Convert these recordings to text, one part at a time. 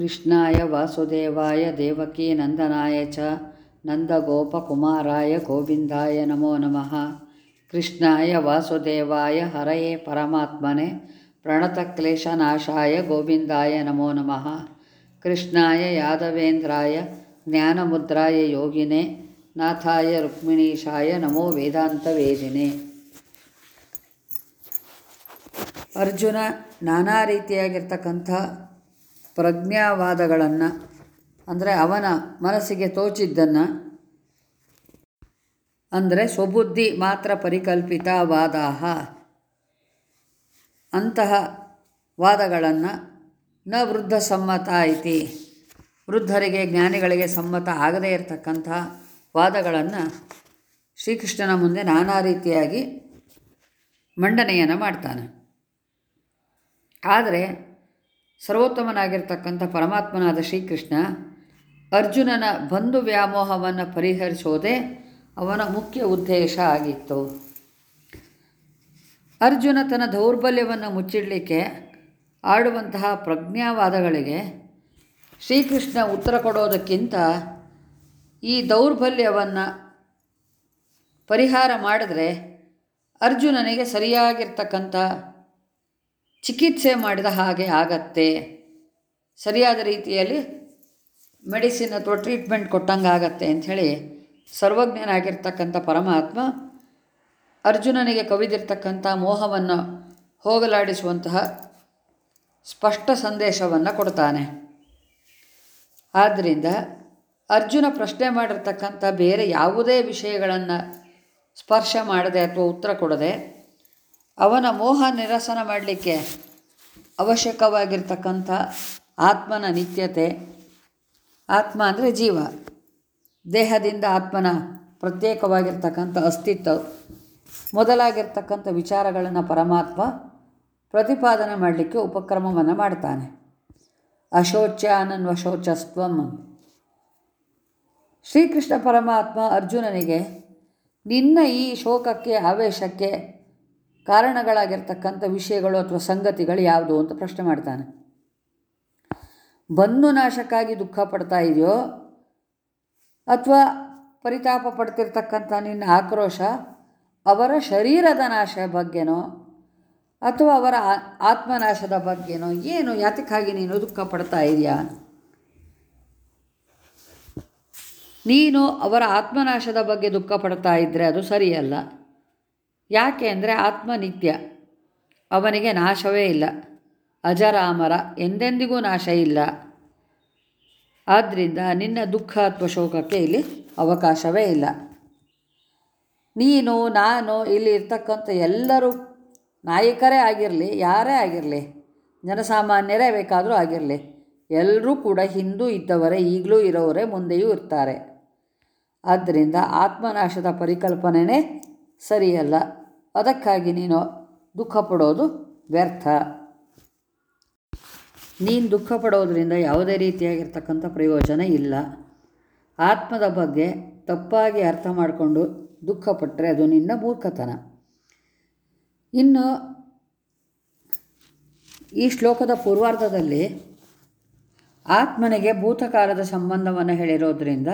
ಕೃಷ್ಣಾಯ ವಾಸುದೇವಾಯ ದೇವಕೀ ನಂದನಾಯ ಚ ನಂದಗೋಪಕುಮಾರಾಯ ಗೋವಿಂದಾಯ ನಮೋ ನಮಃ. ಕೃಷ್ಣಾಯ ವಾಸುದೇವಾಯ ಹರಯೇ ಪರಮಾತ್ಮನೆ ಪ್ರಣತಕ್ಲೇಶನಾಶಾಯ ಗೋವಿಂದಾಯ ನಮೋ ನಮಃ. ಕೃಷ್ಣಾಯ ಯಾದವೇಂದ್ರಾಯ ಜ್ಞಾನಮುದ್ರಾಯ ಯೋಗಿನೇ ನಾಥಾಯ ರುಕ್ಮಿಣೀಶಾಯ ನಮೋ ವೇದಾಂತ ವೇದಿನೇ. ಅರ್ಜುನ ನಾನಾ ರೀತಿಯಾಗಿರ್ತಕ್ಕಂಥ ಪ್ರಜ್ಞಾವಾದಗಳನ್ನು, ಅಂದರೆ ಅವನ ಮನಸ್ಸಿಗೆ ತೋಚಿದ್ದನ್ನು, ಅಂದರೆ ಸ್ವಬುದ್ಧಿ ಮಾತ್ರ ಪರಿಕಲ್ಪಿತ ವಾದ ಅಂತಹ ವಾದಗಳನ್ನು ನ ವೃದ್ಧ ಸಮ್ಮತ ಐತಿ. ವೃದ್ಧರಿಗೆ, ಜ್ಞಾನಿಗಳಿಗೆ ಸಮ್ಮತ ಆಗದೇ ಇರತಕ್ಕಂತಹ ವಾದಗಳನ್ನು ಶ್ರೀಕೃಷ್ಣನ ಮುಂದೆ ನಾನಾ ರೀತಿಯಾಗಿ ಮಂಡನೆಯನ್ನು ಮಾಡ್ತಾನೆ. ಆದರೆ ಸರ್ವೋತ್ತಮನಾಗಿರ್ತಕ್ಕಂಥ ಪರಮಾತ್ಮನಾದ ಶ್ರೀಕೃಷ್ಣ ಅರ್ಜುನನ ಬಂಧು ವ್ಯಾಮೋಹವನ್ನು ಪರಿಹರಿಸೋದೇ ಅವನ ಮುಖ್ಯ ಉದ್ದೇಶ ಆಗಿತ್ತು. ಅರ್ಜುನ ತನ್ನ ದೌರ್ಬಲ್ಯವನ್ನು ಮುಚ್ಚಿಡಲಿಕ್ಕೆ ಆಡುವಂತಹ ಪ್ರಜ್ಞಾವಾದಗಳಿಗೆ ಶ್ರೀಕೃಷ್ಣ ಉತ್ತರ ಕೊಡೋದಕ್ಕಿಂತ ಈ ದೌರ್ಬಲ್ಯವನ್ನು ಪರಿಹಾರ ಮಾಡಿದ್ರೆ ಅರ್ಜುನನಿಗೆ ಸರಿಯಾಗಿರ್ತಕ್ಕಂಥ ಚಿಕಿತ್ಸೆ ಮಾಡಿದ ಹಾಗೆ ಆಗತ್ತೆ. ಸರಿಯಾದ ರೀತಿಯಲ್ಲಿ ಮೆಡಿಸಿನ್ ಅಥವಾ ಟ್ರೀಟ್ಮೆಂಟ್ ಕೊಟ್ಟಂಗೆ ಆಗತ್ತೆ ಅಂಥೇಳಿ ಸರ್ವಜ್ಞನಾಗಿರ್ತಕ್ಕಂಥ ಪರಮಾತ್ಮ ಅರ್ಜುನನಿಗೆ ಕವಿದಿರ್ತಕ್ಕಂಥ ಮೋಹವನ್ನು ಹೋಗಲಾಡಿಸುವಂತಹ ಸ್ಪಷ್ಟ ಸಂದೇಶವನ್ನು ಕೊಡ್ತಾನೆ. ಆದ್ದರಿಂದ ಅರ್ಜುನ ಪ್ರಶ್ನೆ ಮಾಡಿರ್ತಕ್ಕಂಥ ಬೇರೆ ಯಾವುದೇ ವಿಷಯಗಳನ್ನು ಸ್ಪರ್ಶ ಮಾಡದೆ ಅಥವಾ ಉತ್ತರ ಕೊಡದೆ ಅವನ ಮೋಹ ನಿರಸನ ಮಾಡಲಿಕ್ಕೆ ಅವಶ್ಯಕವಾಗಿರ್ತಕ್ಕಂಥ ಆತ್ಮನ ನಿತ್ಯತೆ, ಆತ್ಮ ಅಂದರೆ ಜೀವ. ದೇಹದಿಂದ ಆತ್ಮನ ಪ್ರತ್ಯೇಕವಾಗಿರ್ತಕ್ಕಂಥ ಅಸ್ತಿತ್ವ, ಮೊದಲಾಗಿರ್ತಕ್ಕಂಥ ವಿಚಾರಗಳನ್ನು ಪರಮಾತ್ಮ ಪ್ರತಿಪಾದನೆ ಮಾಡಲಿಕ್ಕೆ ಉಪಕ್ರಮವನ್ನು ಮಾಡ್ತಾನೆ. ಅಶೋಚ್ಯ ಅನನ್ವಶೋಚಸ್ತ್ವಂ ಶ್ರೀಕೃಷ್ಣ ಪರಮಾತ್ಮ ಅರ್ಜುನನಿಗೆ, ನಿನ್ನ ಈ ಶೋಕಕ್ಕೆ, ಆವೇಶಕ್ಕೆ ಕಾರಣಗಳಾಗಿರ್ತಕ್ಕಂಥ ವಿಷಯಗಳು ಅಥವಾ ಸಂಗತಿಗಳು ಯಾವುದು ಅಂತ ಪ್ರಶ್ನೆ ಮಾಡ್ತಾನೆ. ಬಂಧು ನಾಶಕ್ಕಾಗಿ ದುಃಖ ಪಡ್ತಾ ಇದೆಯೋ ಅಥವಾ ಪರಿತಾಪ ಪಡ್ತಿರ್ತಕ್ಕಂಥ ನಿನ್ನ ಆಕ್ರೋಶ ಅವರ ಶರೀರದ ನಾಶ ಬಗ್ಗೆನೋ ಅಥವಾ ಅವರ ಆತ್ಮನಾಶದ ಬಗ್ಗೆನೋ ಏನು, ಯಾತಕ್ಕಾಗಿ ನೀನು ದುಃಖ ಪಡ್ತಾ ಇದೆಯಾ? ನೀನು ಅವರ ಆತ್ಮನಾಶದ ಬಗ್ಗೆ ದುಃಖ ಪಡ್ತಾ ಇದ್ದರೆ ಅದು ಸರಿಯಲ್ಲ. ಯಾಕೆ ಅಂದರೆ ಆತ್ಮ ನಿತ್ಯ ಅವನಿಗೆ ನಾಶವೇ ಇಲ್ಲ. ಅಜರಾಮರ, ಎಂದೆಂದಿಗೂ ನಾಶ ಇಲ್ಲ. ಆದ್ದರಿಂದ ನಿನ್ನ ದುಃಖ ಅಥವಾ ಶೋಕಕ್ಕೆ ಇಲ್ಲಿ ಅವಕಾಶವೇ ಇಲ್ಲ. ನೀನು, ನಾನು ಇಲ್ಲಿ ಇರ್ತಕ್ಕಂಥ ಎಲ್ಲರೂ ನಾಯಕರೇ ಆಗಿರಲಿ, ಯಾರೇ ಆಗಿರಲಿ, ಜನಸಾಮಾನ್ಯರೇ ಬೇಕಾದರೂ ಆಗಿರಲಿ ಎಲ್ಲರೂ ಕೂಡ ಹಿಂದೂ ಇದ್ದವರೇ, ಈಗಲೂ ಇರೋವರೇ ಮುಂದೆಯೂ ಇರ್ತಾರೆ. ಆದ್ದರಿಂದ ಆತ್ಮನಾಶದ ಪರಿಕಲ್ಪನೆಯೇ ಸರಿಯಲ್ಲ. ಅದಕ್ಕಾಗಿ ನೀನು ದುಃಖ ಪಡೋದು ವ್ಯರ್ಥ. ನೀನು ದುಃಖ ಪಡೋದರಿಂದ ಯಾವುದೇ ರೀತಿಯಾಗಿರ್ತಕ್ಕಂಥ ಪ್ರಯೋಜನ ಇಲ್ಲ. ಆತ್ಮದ ಬಗ್ಗೆ ತಪ್ಪಾಗಿ ಅರ್ಥ ಮಾಡಿಕೊಂಡು ದುಃಖಪಟ್ಟರೆ ಅದು ನಿನ್ನ ಮೂರ್ಖತನ. ಇನ್ನು ಈ ಶ್ಲೋಕದ ಪೂರ್ವಾರ್ಧದಲ್ಲಿ ಆತ್ಮನಿಗೆ ಭೂತಕಾಲದ ಸಂಬಂಧವನ್ನು ಹೇಳಿರೋದ್ರಿಂದ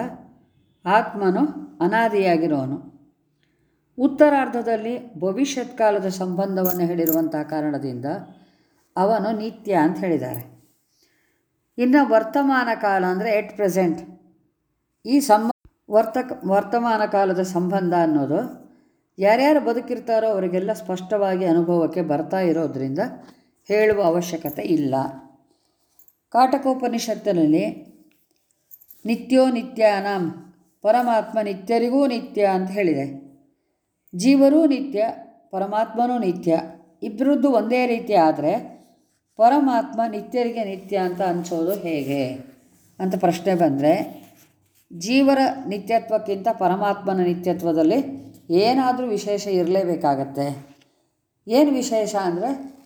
ಆತ್ಮನು ಅನಾದಿಯಾಗಿರೋನು. ಉತ್ತರಾರ್ಧದಲ್ಲಿ ಭವಿಷ್ಯತ್ ಕಾಲದ ಸಂಬಂಧವನ್ನು ಹೇಳಿರುವಂಥ ಕಾರಣದಿಂದ ಅವನು ನಿತ್ಯ ಅಂತ ಹೇಳಿದ್ದಾರೆ. ಇನ್ನು ವರ್ತಮಾನ ಕಾಲ ಅಂದರೆ ಎಟ್ ಪ್ರೆಸೆಂಟ್ ಈ ಸಂಬ ವರ್ತ ವರ್ತಮಾನ ಕಾಲದ ಸಂಬಂಧ ಅನ್ನೋದು ಯಾರ್ಯಾರು ಬದುಕಿರ್ತಾರೋ ಅವರಿಗೆಲ್ಲ ಸ್ಪಷ್ಟವಾಗಿ ಅನುಭವಕ್ಕೆ ಬರ್ತಾ ಇರೋದ್ರಿಂದ ಹೇಳುವ ಅವಶ್ಯಕತೆ ಇಲ್ಲ. ಕಾಟಕೋಪನಿಷತ್ತಿನಲ್ಲಿ ನಿತ್ಯೋ ನಿತ್ಯಾನಾಂ, ಪರಮಾತ್ಮ ನಿತ್ಯರಿಗೂ ನಿತ್ಯ ಅಂತ ಹೇಳಿದೆ. ಜೀವರೂ ನಿತ್ಯ, ಪರಮಾತ್ಮನೂ ನಿತ್ಯ. ಇಬ್ಬರದ್ದು ಒಂದೇ ರೀತಿ ಆದರೆ ಪರಮಾತ್ಮ ನಿತ್ಯರಿಗೆ ನಿತ್ಯ ಅಂತ ಅನಿಸೋದು ಹೇಗೆ? ಅಂತ ಪ್ರಶ್ನೆ ಬಂದರೆ, ಜೀವರ ನಿತ್ಯತ್ವಕ್ಕಿಂತ ಪರಮಾತ್ಮನ ನಿತ್ಯತ್ವದಲ್ಲಿ ಏನಾದರೂ ವಿಶೇಷ ಇರಲೇಬೇಕಾಗತ್ತೆ. ಏನು ವಿಶೇಷ ಅಂದರೆ,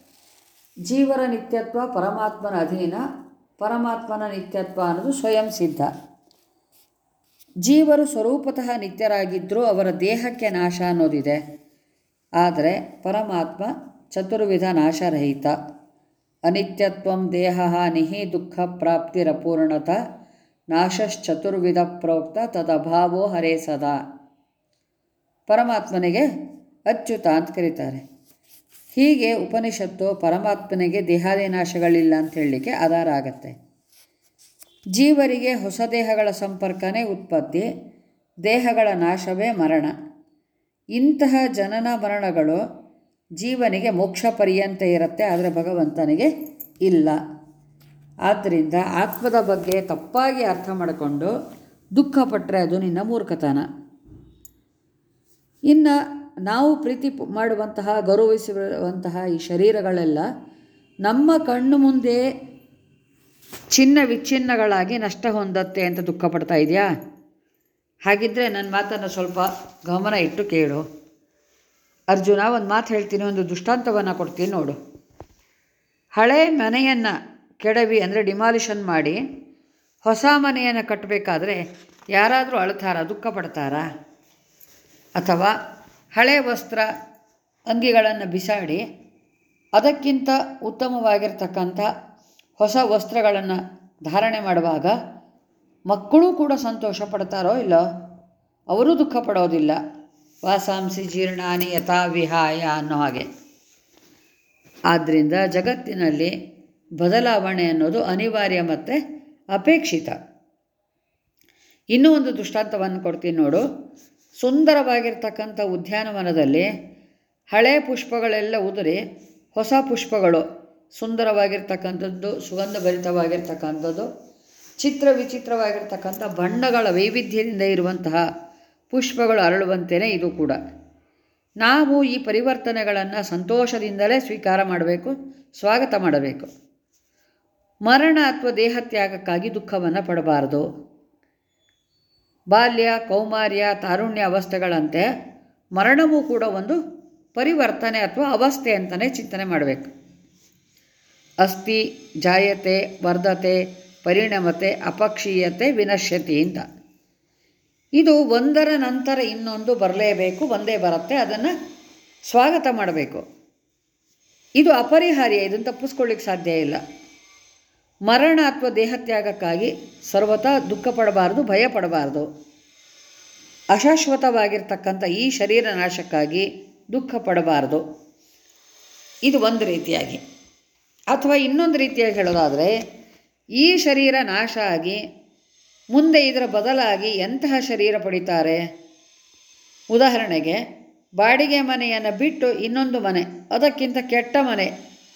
ಜೀವರ ನಿತ್ಯತ್ವ ಪರಮಾತ್ಮನ ಅಧೀನ, ಪರಮಾತ್ಮನ ನಿತ್ಯತ್ವ ಅನ್ನೋದು ಸ್ವಯಂ ಸಿದ್ಧ. ಜೀವರು ಸ್ವರೂಪತಃ ನಿತ್ಯರಾಗಿದ್ದರೂ ಅವರ ದೇಹಕ್ಕೆ ನಾಶ ಅನ್ನೋದಿದೆ. ಆದರೆ ಪರಮಾತ್ಮ ಚತುರ್ವಿಧ ನಾಶರಹಿತ. ಅನಿತ್ಯತ್ವಂ ದೇಹ ಹಾನಿ ದುಃಖ ಪ್ರಾಪ್ತಿರಪೂರ್ಣತ ನಾಶಶ್ಚತುರ್ವಿಧ ಪ್ರೋಕ್ತ ತದಭಾವೋ ಹರೇ ಸದಾ. ಪರಮಾತ್ಮನಿಗೆ ಅಚ್ಯುತ ಅಂತ ಕರೀತಾರೆ. ಹೀಗೆ ಉಪನಿಷತ್ತು ಪರಮಾತ್ಮನಿಗೆ ದೇಹಾದಿ ನಾಶಗಳಿಲ್ಲ ಅಂತ ಹೇಳಲಿಕ್ಕೆ ಆಧಾರ ಆಗತ್ತೆ. ಜೀವರಿಗೆ ಹೊಸ ದೇಹಗಳ ಸಂಪರ್ಕನೇ ಉತ್ಪತ್ತಿ, ದೇಹಗಳ ನಾಶವೇ ಮರಣ. ಇಂತಹ ಜನನ ಮರಣಗಳು ಜೀವನಿಗೆ ಮೋಕ್ಷ ಪರ್ಯಂತ ಇರುತ್ತೆ, ಆದರೆ ಭಗವಂತನಿಗೆ ಇಲ್ಲ. ಆದ್ದರಿಂದ ಆತ್ಮದ ಬಗ್ಗೆ ತಪ್ಪಾಗಿ ಅರ್ಥ ಮಾಡಿಕೊಂಡು ದುಃಖಪಟ್ಟರೆ ಅದು ನಿನ್ನ ಮೂರ್ಖತನ. ಇನ್ನು ನಾವು ಪ್ರೀತಿ ಮಾಡುವಂತಹ, ಗೌರವಿಸುವಂತಹ ಈ ಶರೀರಗಳೆಲ್ಲ ನಮ್ಮ ಕಣ್ಣು ಮುಂದೆ ಚಿನ್ನ ವಿಚ್ಛಿನ್ನಗಳಾಗಿ ನಷ್ಟ ಹೊಂದತ್ತೆ ಅಂತ ದುಃಖ ಪಡ್ತಾ ಇದೆಯಾ? ಹಾಗಿದ್ದರೆ ನನ್ನ ಮಾತನ್ನು ಸ್ವಲ್ಪ ಗಮನ ಇಟ್ಟು ಕೇಳು. ಅರ್ಜುನ, ಒಂದು ಮಾತು ಹೇಳ್ತೀನಿ, ಒಂದು ದುಷ್ಟಾಂತವನ್ನು ಕೊಡ್ತೀನಿ ನೋಡು. ಹಳೆ ಮನೆಯನ್ನು ಕೆಡವಿ ಅಂದರೆ ಡಿಮಾಲಿಷನ್ ಮಾಡಿ ಹೊಸ ಮನೆಯನ್ನು ಕಟ್ಟಬೇಕಾದ್ರೆ ಯಾರಾದರೂ ಅಳ್ತಾರ, ದುಃಖ ಪಡ್ತಾರಾ? ಅಥವಾ ಹಳೆ ವಸ್ತ್ರ ಅಂಗಿಗಳನ್ನು ಬಿಸಾಡಿ ಅದಕ್ಕಿಂತ ಉತ್ತಮವಾಗಿರ್ತಕ್ಕಂಥ ಹೊಸ ವಸ್ತ್ರಗಳನ್ನು ಧಾರಣೆ ಮಾಡುವಾಗ ಮಕ್ಕಳು ಕೂಡ ಸಂತೋಷ ಪಡ್ತಾರೋ ಇಲ್ಲೋ? ಅವರೂ ದುಃಖ ಪಡೋದಿಲ್ಲ. ವಾಸಾಂಸಿ ಜೀರ್ಣಾನಿ ಯಥಾ ವಿಹಾಯ ಅನ್ನೋ ಹಾಗೆ. ಆದ್ದರಿಂದ ಜಗತ್ತಿನಲ್ಲಿ ಬದಲಾವಣೆ ಅನ್ನೋದು ಅನಿವಾರ್ಯ ಮತ್ತು ಅಪೇಕ್ಷಿತ. ಇನ್ನೂ ಒಂದು ದೃಷ್ಟಾಂತವನ್ನು ಕೊಡ್ತೀನಿ ನೋಡು. ಸುಂದರವಾಗಿರ್ತಕ್ಕಂಥ ಉದ್ಯಾನವನದಲ್ಲಿ ಹಳೆ ಪುಷ್ಪಗಳೆಲ್ಲ ಉದುರಿ ಹೊಸ ಪುಷ್ಪಗಳು ಸುಂದರವಾಗಿರ್ತಕ್ಕಂಥದ್ದು, ಸುಗಂಧಭರಿತವಾಗಿರ್ತಕ್ಕಂಥದ್ದು, ಚಿತ್ರ ವಿಚಿತ್ರವಾಗಿರ್ತಕ್ಕಂಥ ಬಣ್ಣಗಳ ವೈವಿಧ್ಯದಿಂದ ಇರುವಂತಹ ಪುಷ್ಪಗಳು ಅರಳುವಂತೆಯೇ ಇದು ಕೂಡ. ನಾವು ಈ ಪರಿವರ್ತನೆಗಳನ್ನು ಸಂತೋಷದಿಂದಲೇ ಸ್ವೀಕಾರ ಮಾಡಬೇಕು, ಸ್ವಾಗತ ಮಾಡಬೇಕು. ಮರಣ ಅಥವಾ ದೇಹತ್ಯಾಗಕ್ಕಾಗಿ ದುಃಖವನ್ನು ಪಡಬಾರದು. ಬಾಲ್ಯ, ಕೌಮಾರ್ಯ, ತಾರುಣ್ಯ ಅವಸ್ಥೆಗಳಂತೆ ಮರಣವೂ ಕೂಡ ಒಂದು ಪರಿವರ್ತನೆ ಅಥವಾ ಅವಸ್ಥೆ ಅಂತಲೇ ಚಿಂತನೆ ಮಾಡಬೇಕು. ಅಸ್ಥಿ ಜಾಯತೆ, ವರ್ಧತೆ, ಪರಿಣಮತೆ, ಅಪಕ್ಷೀಯತೆ, ವಿನಶ್ಯತಿ ಇದು ಒಂದರ ನಂತರ ಇನ್ನೊಂದು ಬರಲೇಬೇಕು, ಒಂದೇ ಬರುತ್ತೆ, ಅದನ್ನು ಸ್ವಾಗತ ಮಾಡಬೇಕು. ಇದು ಅಪರಿಹಾರ್ಯ, ಇದನ್ನು ತಪ್ಪಿಸ್ಕೊಳ್ಳಿಕ್ಕೆ ಸಾಧ್ಯ ಇಲ್ಲ. ಮರಣ ಅಥವಾ ದೇಹತ್ಯಾಗಕ್ಕಾಗಿ ಸರ್ವತಾ ದುಃಖ ಪಡಬಾರ್ದು, ಭಯ ಪಡಬಾರ್ದು. ಅಶಾಶ್ವತವಾಗಿರ್ತಕ್ಕಂಥ ಈ ಶರೀರ ನಾಶಕ್ಕಾಗಿ ದುಃಖ ಪಡಬಾರ್ದು. ಇದು ಒಂದು ರೀತಿಯಾಗಿ. ಅಥವಾ ಇನ್ನೊಂದು ರೀತಿಯಾಗಿ ಹೇಳೋದಾದರೆ, ಈ ಶರೀರ ನಾಶ ಆಗಿ, ಮುಂದೆ ಇದರ ಬದಲಾಗಿ ಎಂತಹ ಶರೀರ ಪಡಿತಾರೆ? ಉದಾಹರಣೆಗೆ, ಬಾಡಿಗೆ ಮನೆಯನ್ನು ಬಿಟ್ಟು ಇನ್ನೊಂದು ಮನೆ, ಅದಕ್ಕಿಂತ ಕೆಟ್ಟ ಮನೆ,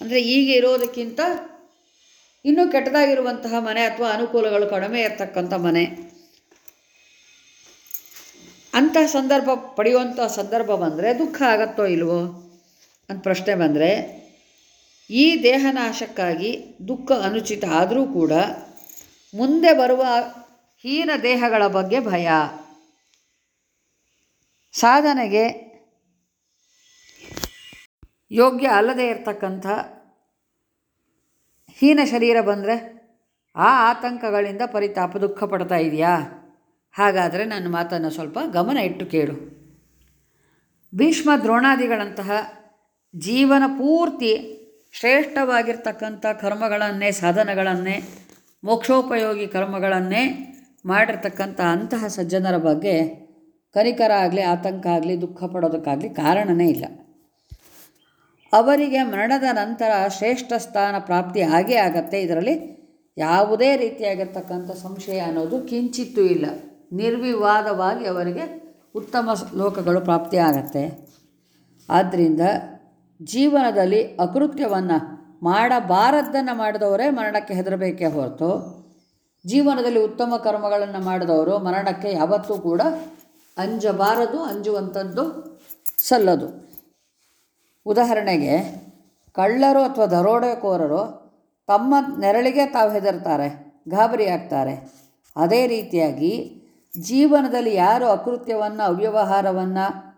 ಅಂದರೆ ಈಗ ಇರೋದಕ್ಕಿಂತ ಇನ್ನೂ ಕೆಟ್ಟದಾಗಿರುವಂತಹ ಮನೆ ಅಥವಾ ಅನುಕೂಲಗಳು ಕಡಿಮೆ ಇರತಕ್ಕಂಥ ಮನೆ. ಅಂತಹ ಸಂದರ್ಭ ಪಡೆಯುವಂಥ ಸಂದರ್ಭ ಬಂದರೆ ದುಃಖ ಆಗತ್ತೋ ಇಲ್ವೋ? ಅಂತ ಪ್ರಶ್ನೆ ಬಂದರೆ ಈ ದೇಹನಾಶಕ್ಕಾಗಿ ದುಃಖ ಅನುಚಿತ ಆದರೂ ಕೂಡ ಮುಂದೆ ಬರುವ ಹೀನ ದೇಹಗಳ ಬಗ್ಗೆ ಭಯ. ಸಾಧನೆಗೆ ಯೋಗ್ಯ ಅಲ್ಲದೇ ಇರತಕ್ಕಂಥ ಹೀನ ಶರೀರ ಬಂದರೆ ಆ ಆತಂಕಗಳಿಂದ ಪರಿತಾಪ ದುಃಖ ಪಡ್ತಾ ಇದೆಯಾ? ಹಾಗಾದರೆ ನನ್ನ ಮಾತನ್ನು ಸ್ವಲ್ಪ ಗಮನ ಇಟ್ಟು ಕೇಳು. ಭೀಷ್ಮ ದ್ರೋಣಾದಿಗಳಂತಹ ಜೀವನ ಪೂರ್ತಿ ಶ್ರೇಷ್ಠವಾಗಿರ್ತಕ್ಕಂಥ ಕರ್ಮಗಳನ್ನೇ, ಸಾಧನಗಳನ್ನೇ, ಮೋಕ್ಷೋಪಯೋಗಿ ಕರ್ಮಗಳನ್ನೇ ಮಾಡಿರ್ತಕ್ಕಂಥ ಅಂತಹ ಸಜ್ಜನರ ಬಗ್ಗೆ ಕರಿಕರ ಆಗಲಿ, ಆತಂಕ ಆಗಲಿ, ದುಃಖ ಪಡೋದಕ್ಕಾಗಲಿ ಕಾರಣನೇ ಇಲ್ಲ. ಅವರಿಗೆ ಮರಣದ ನಂತರ ಶ್ರೇಷ್ಠ ಸ್ಥಾನ ಪ್ರಾಪ್ತಿ ಆಗೇ ಆಗತ್ತೆ. ಇದರಲ್ಲಿ ಯಾವುದೇ ರೀತಿಯಾಗಿರ್ತಕ್ಕಂಥ ಸಂಶಯ ಅನ್ನೋದು ಕಿಂಚಿತ್ತೂ ಇಲ್ಲ. ನಿರ್ವಿವಾದವಾಗಿ ಅವರಿಗೆ ಉತ್ತಮ ಲೋಕಗಳು ಪ್ರಾಪ್ತಿಯಾಗತ್ತೆ ಆದ್ದರಿಂದ ಜೀವನದಲ್ಲಿ ಅಕೃತ್ಯವನ್ನು ಮಾಡಬಾರದ್ದನ್ನು ಮಾಡಿದವರೇ ಮರಣಕ್ಕೆ ಹೆದರಬೇಕೇ ಹೊರತು, ಜೀವನದಲ್ಲಿ ಉತ್ತಮ ಕರ್ಮಗಳನ್ನು ಮಾಡಿದವರು ಮರಣಕ್ಕೆ ಯಾವತ್ತೂ ಕೂಡ ಅಂಜಬಾರದು, ಅಂಜುವಂಥದ್ದು ಸಲ್ಲದು. ಉದಾಹರಣೆಗೆ, ಕಳ್ಳರು ಅಥವಾ ದರೋಡೆಕೋರರು ತಮ್ಮ ನೆರಳಿಗೆ ತಾವು ಹೆದರ್ತಾರೆ, ಗಾಬರಿ ಆಗ್ತಾರೆ. ಅದೇ ರೀತಿಯಾಗಿ ಜೀವನದಲ್ಲಿ ಯಾರು ಅಕೃತ್ಯವನ್ನು, ಅವ್ಯವಹಾರವನ್ನು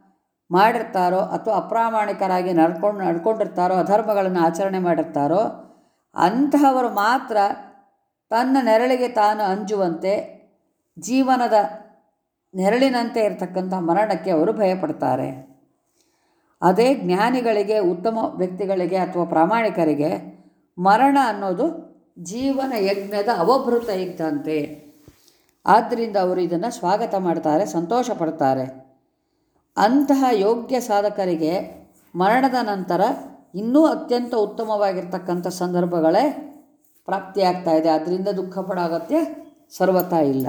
ಮಾಡಿರ್ತಾರೋ ಅಥವಾ ಅಪ್ರಾಮಾಣಿಕರಾಗಿ ನಡ್ಕೊಂಡು, ನಡ್ಕೊಂಡಿರ್ತಾರೋ, ಅಧರ್ಮಗಳನ್ನು ಆಚರಣೆ ಮಾಡಿರ್ತಾರೋ, ಅಂತಹವರು ಮಾತ್ರ ತನ್ನ ನೆರಳಿಗೆ ತಾನು ಅಂಜುವಂತೆ ಜೀವನದ ನೆರಳಿನಂತೆ ಇರತಕ್ಕಂಥ ಮರಣಕ್ಕೆ ಅವರು ಭಯಪಡ್ತಾರೆ. ಅದೇ ಜ್ಞಾನಿಗಳಿಗೆ, ಉತ್ತಮ ವ್ಯಕ್ತಿಗಳಿಗೆ ಅಥವಾ ಪ್ರಾಮಾಣಿಕರಿಗೆ ಮರಣ ಅನ್ನೋದು ಜೀವನ ಯಜ್ಞದ ಅವಭೃತ ಇದ್ದಂತೆ. ಆದ್ದರಿಂದ ಅವರು ಇದನ್ನು ಸ್ವಾಗತ ಮಾಡ್ತಾರೆ, ಸಂತೋಷ ಪಡ್ತಾರೆ. ಅಂತಹ ಯೋಗ್ಯ ಸಾಧಕರಿಗೆ ಮರಣದ ನಂತರ ಇನ್ನೂ ಅತ್ಯಂತ ಉತ್ತಮವಾಗಿರ್ತಕ್ಕಂಥ ಸಂದರ್ಭಗಳೇ ಪ್ರಾಪ್ತಿಯಾಗ್ತಾ ಇದೆ. ಅದರಿಂದ ದುಃಖ ಪಡೋ ಅಗತ್ಯ ಸರ್ವತಾ ಇಲ್ಲ.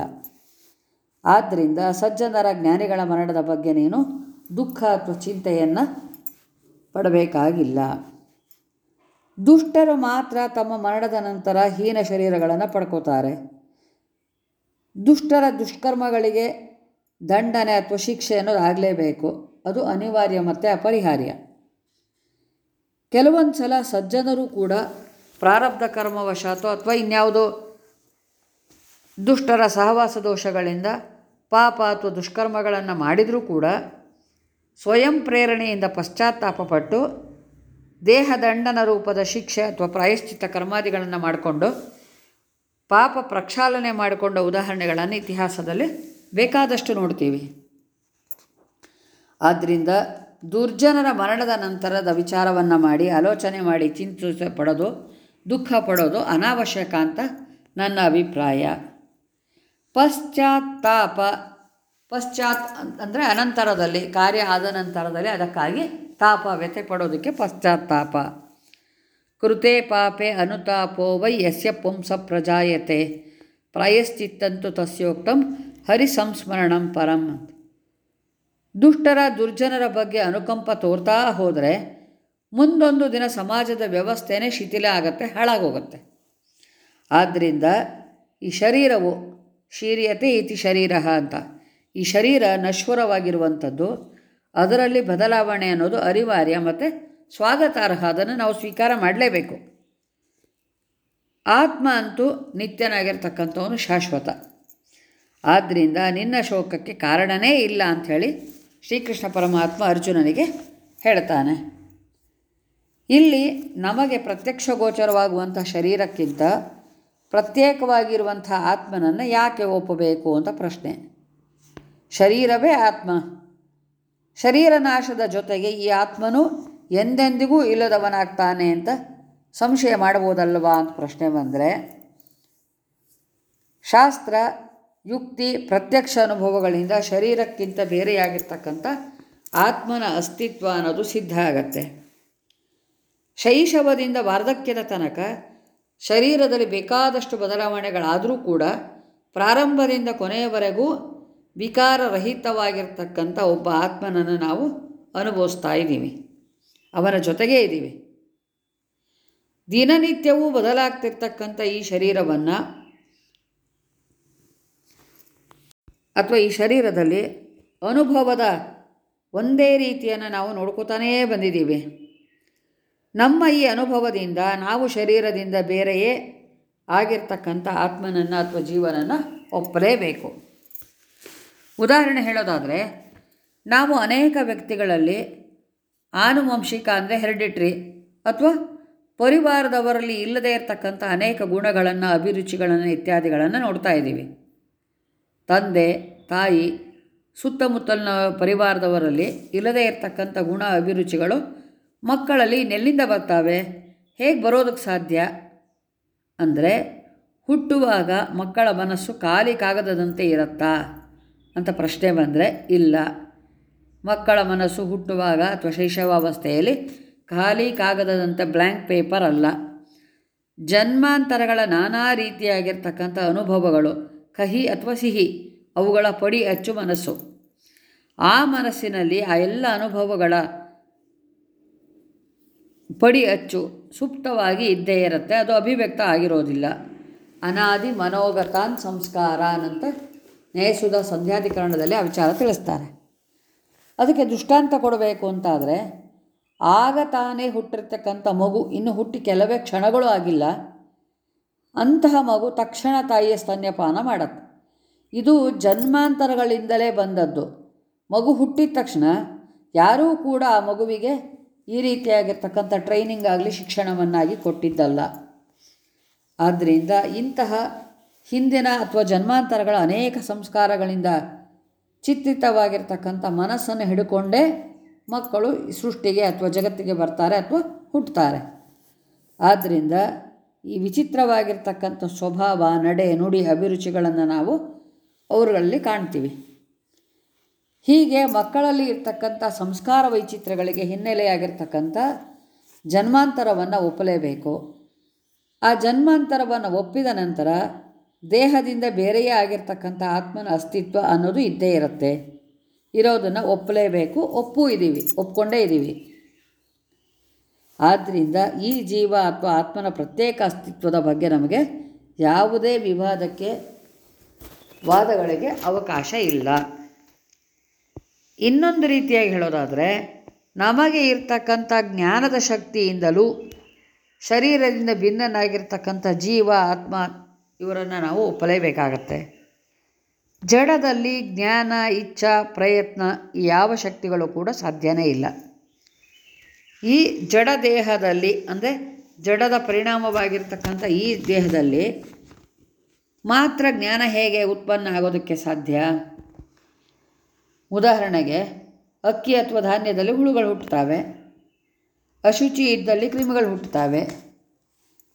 ಆದ್ದರಿಂದ ಸಜ್ಜನರ ಜ್ಞಾನಿಗಳ ಮರಣದ ಬಗ್ಗೆ ನೀನು ದುಃಖ ಅಥವಾ ಚಿಂತೆಯನ್ನು ಪಡಬೇಕಾಗಿಲ್ಲ. ದುಷ್ಟರು ಮಾತ್ರ ತಮ್ಮ ಮರಣದ ನಂತರ ಹೀನ ಶರೀರಗಳನ್ನು ಪಡ್ಕೋತಾರೆ. ದುಷ್ಟರ ದುಷ್ಕರ್ಮಗಳಿಗೆ ದಂಡನೆ ಅಥವಾ ಶಿಕ್ಷೆ ಅನ್ನೋದು ಆಗಲೇಬೇಕು. ಅದು ಅನಿವಾರ್ಯ ಮತ್ತು ಅಪರಿಹಾರ್ಯ. ಕೆಲವೊಂದು ಸಲ ಸಜ್ಜನರು ಕೂಡ ಪ್ರಾರಬ್ಧ ಕರ್ಮವಶಾತೋ ಅಥವಾ ಇನ್ಯಾವುದೋ ದುಷ್ಟರ ಸಹವಾಸ ದೋಷಗಳಿಂದ ಪಾಪ ಅಥವಾ ದುಷ್ಕರ್ಮಗಳನ್ನು ಮಾಡಿದರೂ ಕೂಡ ಸ್ವಯಂ ಪ್ರೇರಣೆಯಿಂದ ಪಶ್ಚಾತ್ತಾಪಪಟ್ಟು ದೇಹದಂಡನ ರೂಪದ ಶಿಕ್ಷೆ ಅಥವಾ ಪ್ರಾಯಶ್ಚಿತ ಕರ್ಮಾದಿಗಳನ್ನು ಮಾಡಿಕೊಂಡು ಪಾಪ ಪ್ರಕ್ಷಾಲನೆ ಮಾಡಿಕೊಂಡ ಉದಾಹರಣೆಗಳನ್ನು ಇತಿಹಾಸದಲ್ಲಿ ಬೇಕಾದಷ್ಟು ನೋಡ್ತೀವಿ. ಆದ್ದರಿಂದ ದುರ್ಜನರ ಮರಣದ ನಂತರದ ವಿಚಾರವನ್ನು ಮಾಡಿ, ಆಲೋಚನೆ ಮಾಡಿ ಚಿಂತಿಸ ಪಡೋದು, ದುಃಖ ಪಡೋದು ಅನಾವಶ್ಯಕ ಅಂತ ನನ್ನ ಅಭಿಪ್ರಾಯ. ಪಶ್ಚಾತ್ತಾಪ, ಪಶ್ಚಾತ್ ಅಂದರೆ ಅನಂತರದಲ್ಲಿ, ಕಾರ್ಯ ಆದ ನಂತರದಲ್ಲಿ ಅದಕ್ಕಾಗಿ ತಾಪ ವ್ಯಥೆ ಪಡೋದಕ್ಕೆ ಪಶ್ಚಾತ್ತಾಪ. ಕೃತೆ ಪಾಪೆ ಅನುತಾಪೋ ವೈ ಯಸ್ಯ ಪುಂಸ ಪ್ರಜಾಯತೆ. ಪ್ರಾಯಶ್ಚಿತ್ತಂತು ತಸ್ಯೋಕ್ತಂ ಹರಿಸಂಸ್ಮರಣಂ ಪರಂ ದುಷ್ಟರ, ದುರ್ಜನರ ಬಗ್ಗೆ ಅನುಕಂಪ ತೋರ್ತಾ ಹೋದರೆ ಮುಂದೊಂದು ದಿನ ಸಮಾಜದ ವ್ಯವಸ್ಥೆನೇ ಶಿಥಿಲ ಆಗತ್ತೆ, ಹಾಳಾಗೋಗುತ್ತೆ. ಆದ್ದರಿಂದ ಈ ಶರೀರವು ಶೀರ್ಯತೆ ಇತಿ ಶರೀರ ಅಂತ. ಈ ಶರೀರ ನಶ್ವರವಾಗಿರುವಂಥದ್ದು, ಅದರಲ್ಲಿ ಬದಲಾವಣೆ ಅನ್ನೋದು ಅನಿವಾರ್ಯ ಮತ್ತು ಸ್ವಾಗತಾರ್ಹ ಅದನ್ನು ನಾವು ಸ್ವೀಕಾರ ಮಾಡಲೇಬೇಕು. ಆತ್ಮ ಅಂತೂ ನಿತ್ಯನಾಗಿರ್ತಕ್ಕಂಥವನು ಶಾಶ್ವತ. ಆದ್ದರಿಂದ ನಿನ್ನ ಶೋಕಕ್ಕೆ ಕಾರಣನೇ ಇಲ್ಲ ಅಂಥೇಳಿ ಶ್ರೀಕೃಷ್ಣ ಪರಮಾತ್ಮ ಅರ್ಜುನನಿಗೆ ಹೇಳ್ತಾನೆ. ಇಲ್ಲಿ ನಮಗೆ ಪ್ರತ್ಯಕ್ಷ ಗೋಚರವಾಗುವಂಥ ಶರೀರಕ್ಕಿಂತ ಪ್ರತ್ಯೇಕವಾಗಿರುವಂಥ ಆತ್ಮನನ್ನು ಯಾಕೆ ಒಪ್ಪಬೇಕು ಅಂತ ಪ್ರಶ್ನೆ. ಶರೀರವೇ ಆತ್ಮ. ಶರೀರ ನಾಶದ ಜೊತೆಗೆ ಈ ಆತ್ಮನು ಎಂದೆಂದಿಗೂ ಇಲ್ಲದವನಾಗ್ತಾನೆ ಅಂತ ಸಂಶಯ ಮಾಡಬಹುದಲ್ವಾ ಅಂತ ಪ್ರಶ್ನೆ ಬಂದರೆ, ಶಾಸ್ತ್ರ ಯುಕ್ತಿ, ಪ್ರತ್ಯಕ್ಷ ಅನುಭವಗಳಿಂದ ಶರೀರಕ್ಕಿಂತ ಬೇರೆಯಾಗಿರ್ತಕ್ಕಂಥ ಆತ್ಮನ ಅಸ್ತಿತ್ವ ಅನ್ನೋದು ಸಿದ್ಧ ಆಗತ್ತೆ. ಶೈಶವದಿಂದ ವಾರ್ಧಕ್ಯದ ತನಕ ಶರೀರದಲ್ಲಿ ಬೇಕಾದಷ್ಟು ಬದಲಾವಣೆಗಳಾದರೂ ಕೂಡ ಪ್ರಾರಂಭದಿಂದ ಕೊನೆಯವರೆಗೂ ವಿಕಾರರಹಿತವಾಗಿರ್ತಕ್ಕಂಥ ಒಬ್ಬ ಆತ್ಮನನ್ನು ನಾವು ಅನುಭವಿಸ್ತಾ ಇದ್ದೀವಿ. ಅವನ ಜೊತೆಗೇ ಇದ್ದೀವಿ. ದಿನನಿತ್ಯವೂ ಬದಲಾಗ್ತಿರ್ತಕ್ಕಂಥ ಈ ಶರೀರವನ್ನು ಅಥವಾ ಈ ಶರೀರದಲ್ಲಿ ಅನುಭವದ ಒಂದೇ ರೀತಿಯನ್ನು ನಾವು ನೋಡ್ಕೋತಾನೇ ಬಂದಿದ್ದೀವಿ. ನಮ್ಮ ಈ ಅನುಭವದಿಂದ ನಾವು ಶರೀರದಿಂದ ಬೇರೆಯೇ ಆಗಿರ್ತಕ್ಕಂಥ ಆತ್ಮನನ್ನು ಅಥವಾ ಜೀವನನ್ನು ಒಪ್ಪಲೇಬೇಕು. ಉದಾಹರಣೆ ಹೇಳೋದಾದರೆ, ನಾವು ಅನೇಕ ವ್ಯಕ್ತಿಗಳಲ್ಲಿ ಆನುವಂಶಿಕ ಅಂದರೆ ಹೆರಿಡಿಟ್ರಿ ಅಥವಾ ಪರಿವಾರದವರಲ್ಲಿ ಇಲ್ಲದೇ ಇರತಕ್ಕಂಥ ಅನೇಕ ಗುಣಗಳನ್ನು, ಅಭಿರುಚಿಗಳನ್ನು, ಇತ್ಯಾದಿಗಳನ್ನು ನೋಡ್ತಾ ಇದ್ದೀವಿ. ತಂದೆ, ತಾಯಿ, ಸುತ್ತಮುತ್ತಲಿನ ಪರಿವಾರದವರಲ್ಲಿ ಇಲ್ಲದೇ ಇರತಕ್ಕಂಥ ಗುಣ ಅಭಿರುಚಿಗಳು ಮಕ್ಕಳಲ್ಲಿ ನೆಲ್ಲಿಂದ ಬರ್ತಾವೆ. ಹೇಗೆ ಬರೋದಕ್ಕೆ ಸಾಧ್ಯ? ಅಂದರೆ ಹುಟ್ಟುವಾಗ ಮಕ್ಕಳ ಮನಸ್ಸು ಖಾಲಿ ಕಾಗದದಂತೆ ಇರುತ್ತಾ? ಅಂತ ಪ್ರಶ್ನೆ ಬಂದರೆ ಇಲ್ಲ. ಮಕ್ಕಳ ಮನಸ್ಸು ಹುಟ್ಟುವಾಗ ಅಥವಾ ಶೈಶವಾವಸ್ಥೆಯಲ್ಲಿ ಖಾಲಿ ಕಾಗದದಂತೆ ಬ್ಲ್ಯಾಂಕ್ ಪೇಪರ್ ಅಲ್ಲ. ಜನ್ಮಾಂತರಗಳ ನಾನಾ ರೀತಿಯಾಗಿರ್ತಕ್ಕಂಥ ಅನುಭವಗಳು ಕಹಿ ಅಥವಾ ಸಿಹಿ, ಅವುಗಳ ಪಡಿ ಅಚ್ಚು ಮನಸ್ಸು. ಆ ಮನಸ್ಸಿನಲ್ಲಿ ಆ ಎಲ್ಲ ಅನುಭವಗಳ ಪಡಿ ಅಚ್ಚು ಸುಪ್ತವಾಗಿ ಇದ್ದೇ ಇರುತ್ತೆ. ಅದು ಅಭಿವ್ಯಕ್ತ ಆಗಿರೋದಿಲ್ಲ. ಅನಾದಿ ಮನೋಗತಾನ್ ಸಂಸ್ಕಾರ ಅಂತ ನ್ಯಾಯಸುಧ ಸಂಧ್ಯಾಧಿಕರಣದಲ್ಲಿ ಆ ವಿಚಾರ ತಿಳಿಸ್ತಾರೆ. ಅದಕ್ಕೆ ದೃಷ್ಟಾಂತ ಕೊಡಬೇಕು ಅಂತಾದರೆ, ಆಗ ತಾನೇ ಹುಟ್ಟಿರ್ತಕ್ಕಂಥ ಮಗು ಇನ್ನು ಹುಟ್ಟಿ ಕೆಲವೇ ಕ್ಷಣಗಳು ಆಗಿಲ್ಲ. ಅಂತಹ ಮಗು ತಕ್ಷಣ ತಾಯಿಯ ಸ್ತನ್ಯಪಾನ ಮಾಡತ್ತೆ. ಇದು ಜನ್ಮಾಂತರಗಳಿಂದಲೇ ಬಂದದ್ದು. ಮಗು ಹುಟ್ಟಿದ ತಕ್ಷಣ ಯಾರೂ ಕೂಡ ಆ ಮಗುವಿಗೆ ಈ ರೀತಿಯಾಗಿರ್ತಕ್ಕಂಥ ಟ್ರೈನಿಂಗ್ ಆಗಲಿ ಶಿಕ್ಷಣವನ್ನಾಗಿ ಕೊಟ್ಟಿದ್ದಲ್ಲ. ಆದ್ದರಿಂದ ಇಂತಹ ಹಿಂದಿನ ಅಥವಾ ಜನ್ಮಾಂತರಗಳ ಅನೇಕ ಸಂಸ್ಕಾರಗಳಿಂದ ಚಿತ್ರಿತವಾಗಿರ್ತಕ್ಕಂಥ ಮನಸ್ಸನ್ನು ಹಿಡ್ಕೊಂಡೇ ಮಕ್ಕಳು ಸೃಷ್ಟಿಗೆ ಅಥವಾ ಜಗತ್ತಿಗೆ ಬರ್ತಾರೆ ಅಥವಾ ಹುಟ್ಟುತ್ತಾರೆ ಆದ್ದರಿಂದ ಈ ವಿಚಿತ್ರವಾಗಿರ್ತಕ್ಕಂಥ ಸ್ವಭಾವ, ನಡೆ, ನುಡಿ, ಅಭಿರುಚಿಗಳನ್ನು ನಾವು ಅವರುಗಳಲ್ಲಿ ಕಾಣ್ತೀವಿ. ಹೀಗೆ ಮಕ್ಕಳಲ್ಲಿ ಇರ್ತಕ್ಕಂಥ ಸಂಸ್ಕಾರ ವೈಚಿತ್ರ್ಯಗಳಿಗೆ ಹಿನ್ನೆಲೆಯಾಗಿರ್ತಕ್ಕಂಥ ಜನ್ಮಾಂತರವನ್ನು ಒಪ್ಪಲೇಬೇಕು. ಆ ಜನ್ಮಾಂತರವನ್ನು ಒಪ್ಪಿದ ನಂತರ ದೇಹದಿಂದ ಬೇರೆಯೇ ಆಗಿರ್ತಕ್ಕಂಥ ಆತ್ಮನ ಅಸ್ತಿತ್ವ ಅನ್ನೋದು ಇದ್ದೇ ಇರುತ್ತೆ. ಇರೋದನ್ನು ಒಪ್ಪಲೇಬೇಕು, ಒಪ್ಪೂ ಇದ್ದೀವಿ ಒಪ್ಕೊಂಡೇ ಇದ್ದೀವಿ ಆದ್ದರಿಂದ ಈ ಜೀವ ಅಥವಾ ಆತ್ಮನ ಪ್ರತ್ಯೇಕ ಅಸ್ತಿತ್ವದ ಬಗ್ಗೆ ನಮಗೆ ಯಾವುದೇ ವಿವಾದಕ್ಕೆ, ವಾದಗಳಿಗೆ ಅವಕಾಶ ಇಲ್ಲ. ಇನ್ನೊಂದು ರೀತಿಯಾಗಿ ಹೇಳೋದಾದರೆ, ನಮಗೆ ಇರ್ತಕ್ಕಂಥ ಜ್ಞಾನದ ಶಕ್ತಿಯಿಂದಲೂ ಶರೀರದಿಂದ ಭಿನ್ನನಾಗಿರ್ತಕ್ಕಂಥ ಜೀವ, ಆತ್ಮ ಇವರನ್ನು ನಾವು ಒಪ್ಪಲೇಬೇಕಾಗತ್ತೆ. ಜಡದಲ್ಲಿ ಜ್ಞಾನ, ಇಚ್ಛಾ, ಪ್ರಯತ್ನ ಯಾವ ಶಕ್ತಿಗಳು ಕೂಡ ಸಾಧ್ಯನೇ ಇಲ್ಲ. ಈ ಜಡ ದೇಹದಲ್ಲಿ, ಅಂದರೆ ಜಡದ ಪರಿಣಾಮವಾಗಿರ್ತಕ್ಕಂಥ ಈ ದೇಹದಲ್ಲಿ ಮಾತ್ರ ಜ್ಞಾನ ಹೇಗೆ ಉತ್ಪನ್ನ ಆಗೋದಕ್ಕೆ ಸಾಧ್ಯ? ಉದಾಹರಣೆಗೆ, ಅಕ್ಕಿ ಅಥವಾ ಧಾನ್ಯದಲ್ಲಿ ಹುಳುಗಳು ಹುಟ್ಟುತ್ತವೆ, ಅಶುಚಿ ಇದ್ದಲ್ಲಿ ಕ್ರಿಮಿಗಳು ಹುಟ್ಟುತ್ತವೆ,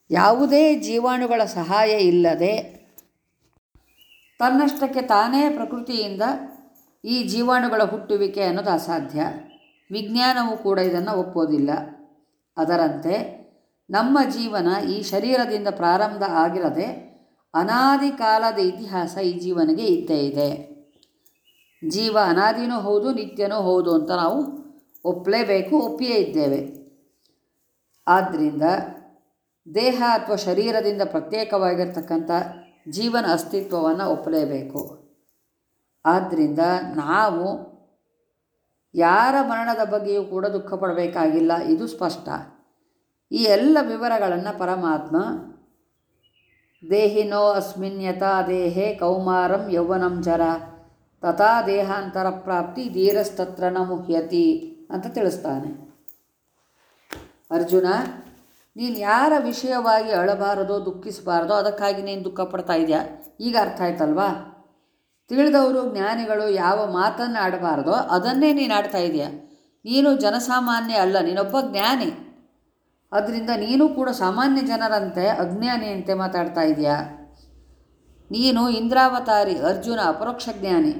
ಯಾವುದೇ ಜೀವಾಣುಗಳ ಸಹಾಯ ಇಲ್ಲದೆ ತನ್ನಷ್ಟಕ್ಕೆ ತಾನೇ ಪ್ರಕೃತಿಯಿಂದ ಈ ಜೀವಾಣುಗಳ ಹುಟ್ಟುವಿಕೆ ಅನ್ನೋದು ಅಸಾಧ್ಯ. ವಿಜ್ಞಾನವು ಕೂಡ ಇದನ್ನು ಒಪ್ಪೋದಿಲ್ಲ. ಅದರಂತೆ, ನಮ್ಮ ಜೀವನ ಈ ಶರೀರದಿಂದ ಪ್ರಾರಂಭ ಆಗಿರದೆ ಅನಾದಿ ಕಾಲದ ಇತಿಹಾಸ ಈ ಜೀವನಿಗೆ ಇದ್ದೇ ಇದೆ. ಜೀವ ಅನಾದಿನೂ ಹೌದು, ನಿತ್ಯನೂ ಹೌದು ಅಂತ ನಾವು ಒಪ್ಪಲೇಬೇಕು ಒಪ್ಪಿಯೇ ಇದ್ದೇವೆ. ಆದ್ದರಿಂದ ದೇಹ ಅಥವಾ ಶರೀರದಿಂದ ಪ್ರತ್ಯೇಕವಾಗಿರ್ತಕ್ಕಂಥ ಜೀವನ ಅಸ್ತಿತ್ವವನ್ನು ಒಪ್ಪಲೇಬೇಕು ಆದ್ದರಿಂದ ನಾವು ಯಾರ ಮರಣದ ಬಗ್ಗೆಯೂ ಕೂಡ ದುಃಖ ಪಡಬೇಕಾಗಿಲ್ಲ, ಇದು ಸ್ಪಷ್ಟ. ಈ ಎಲ್ಲ ವಿವರಗಳನ್ನು ಪರಮಾತ್ಮ, ದೇಹಿನೋ ಅಸ್ಮಿನ್ ಯಥಾ ದೇಹೇ ಕೌಮಾರಂ ಯೌವನಂ ಜರ, ತಥಾ ದೇಹಾಂತರ ಪ್ರಾಪ್ತಿ ಧೀರಸ್ತತ್ರ ನ ಮುಹ್ಯತಿ ಅಂತ ತಿಳಿಸ್ತಾನೆ. ಅರ್ಜುನ, ನೀನು ಯಾರ ವಿಷಯವಾಗಿ ಅಳಬಾರದೋ, ದುಃಖಿಸಬಾರ್ದೋ, ಅದಕ್ಕಾಗಿ ನೀನು ದುಃಖ ಪಡ್ತಾ ಇದೆಯಾ? ಈಗ ಅರ್ಥ ಆಯ್ತಲ್ವಾ? ತಿಳಿದವರು ಜ್ಞಾನಿಗಳು ಯಾವ ಮಾತನ್ನು ಆಡಬಾರ್ದೋ ಅದನ್ನೇ ನೀನು ಆಡ್ತಾ ಇದೆಯಾ. ನೀನು ಜನಸಾಮಾನ್ಯ ಅಲ್ಲ, ನೀನೊಬ್ಬ ಜ್ಞಾನಿ. ಅದರಿಂದ ನೀನು ಕೂಡ ಸಾಮಾನ್ಯ ಜನರಂತೆ ಅಜ್ಞಾನಿಯಂತೆ ಮಾತಾಡ್ತಾ ಇದೆಯಾ. ನೀನು ಇಂದ್ರಾವತಾರಿ, ಅರ್ಜುನ, ಅಪರೋಕ್ಷ ಜ್ಞಾನಿ,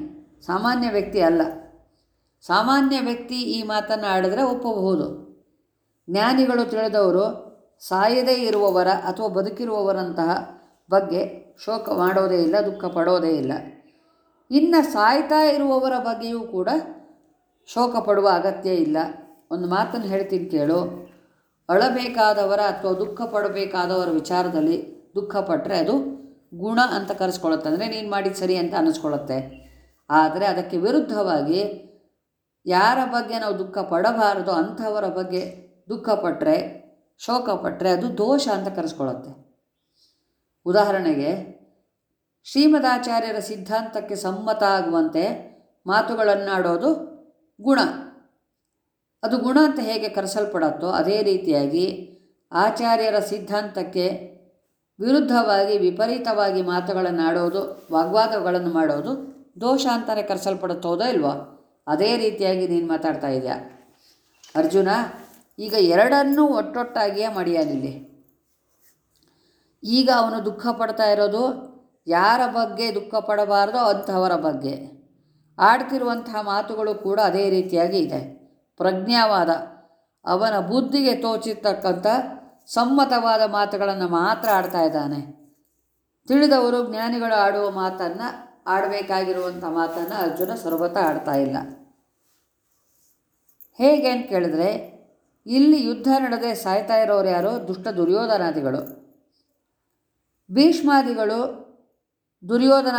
ಸಾಮಾನ್ಯ ವ್ಯಕ್ತಿ ಅಲ್ಲ. ಸಾಮಾನ್ಯ ವ್ಯಕ್ತಿ ಈ ಮಾತನ್ನು ಆಡಿದ್ರೆ ಒಪ್ಪಬಹುದು. ಜ್ಞಾನಿಗಳು ತಿಳಿದವರು ಸಾಯದೇ ಇರುವವರ ಅಥವಾ ಬದುಕಿರುವವರಂತಹ ಬಗ್ಗೆ ಶೋಕ ಮಾಡೋದೇ ಇಲ್ಲ, ದುಃಖ ಪಡೋದೇ ಇಲ್ಲ. ಇನ್ನು ಸಾಯ್ತಾ ಇರುವವರ ಬಗ್ಗೆಯೂ ಕೂಡ ಶೋಕ ಪಡುವ ಅಗತ್ಯ ಇಲ್ಲ. ಒಂದು ಮಾತನ್ನು ಹೇಳ್ತೀನಿ ಕೇಳು. ಅಳಬೇಕಾದವರ ಅಥವಾ ದುಃಖ ಪಡಬೇಕಾದವರ ವಿಚಾರದಲ್ಲಿ ದುಃಖ ಪಟ್ಟರೆ ಅದು ಗುಣ ಅಂತ ಕರೆಸ್ಕೊಳ್ಳುತ್ತೆ ಅಂದರೆ ನೀನು ಮಾಡಿದ ಸರಿ ಅಂತ ಅನ್ನಿಸ್ಕೊಳ್ಳುತ್ತೆ ಆದರೆ ಅದಕ್ಕೆ ವಿರುದ್ಧವಾಗಿ ಯಾರ ಬಗ್ಗೆ ನಾವು ದುಃಖ ಪಡಬಾರದು ಅಂಥವರ ಬಗ್ಗೆ ದುಃಖ ಪಟ್ಟರೆ ಶೋಕ ಪಟ್ಟರೆ ಅದು ದೋಷ ಅಂತ ಕರೆಸ್ಕೊಳ್ಳುತ್ತೆ ಉದಾಹರಣೆಗೆ ಶ್ರೀಮದಾಚಾರ್ಯರ ಸಿದ್ಧಾಂತಕ್ಕೆ ಸಮ್ಮತ ಆಗುವಂತೆ ಮಾತುಗಳನ್ನಾಡೋದು ಗುಣ. ಅದು ಗುಣ ಅಂತ ಹೇಗೆ ಕರೆಸಲ್ಪಡತ್ತೋ ಅದೇ ರೀತಿಯಾಗಿ ಆಚಾರ್ಯರ ಸಿದ್ಧಾಂತಕ್ಕೆ ವಿರುದ್ಧವಾಗಿ, ವಿಪರೀತವಾಗಿ ಮಾತುಗಳನ್ನಾಡೋದು, ವಾಗ್ವಾದಗಳನ್ನು ಮಾಡೋದು ದೋಷ ಅಂತಲೇ ಕರೆಸಲ್ಪಡುತ್ತೋದೋ ಇಲ್ವೋ ಅದೇ ರೀತಿಯಾಗಿ ನೀನು ಮಾತಾಡ್ತಾ ಇದೆಯಾ? ಅರ್ಜುನ, ಈಗ ಎರಡನ್ನೂ ಒಟ್ಟೊಟ್ಟಾಗಿಯೇ ಮಡಿಯಾನಿಲ್ಲಿ. ಈಗ ಅವನು ದುಃಖ ಪಡ್ತಾ ಇರೋದು ಯಾರ ಬಗ್ಗೆ ದುಃಖ ಪಡಬಾರ್ದೋ ಅಂಥವರ ಬಗ್ಗೆ. ಆಡ್ತಿರುವಂತಹ ಮಾತುಗಳು ಕೂಡ ಅದೇ ರೀತಿಯಾಗಿ ಇದೆ. ಪ್ರಜ್ಞಾವಾದ, ಅವನ ಬುದ್ಧಿಗೆ ತೋಚಿರ್ತಕ್ಕಂಥ ಸಮ್ಮತವಾದ ಮಾತುಗಳನ್ನು ಮಾತ್ರ ಆಡ್ತಾ ಇದ್ದಾನೆ. ತಿಳಿದವರು ಜ್ಞಾನಿಗಳು ಆಡುವ ಮಾತನ್ನು, ಆಡಬೇಕಾಗಿರುವಂಥ ಮಾತನ್ನು ಅರ್ಜುನ ಸರ್ವತ ಆಡ್ತಾ ಇಲ್ಲ. ಹೇಗೆ ಅಂತ ಕೇಳಿದ್ರೆ, ಇಲ್ಲಿ ಯುದ್ಧ ನಡೆದೇ ಸಾಯ್ತಾ ಇರೋರು ಯಾರು? ದುಷ್ಟ ದುರ್ಯೋಧನಾದಿಗಳು. ಭೀಷ್ಮಾದಿಗಳು ದುರ್ಯೋಧನ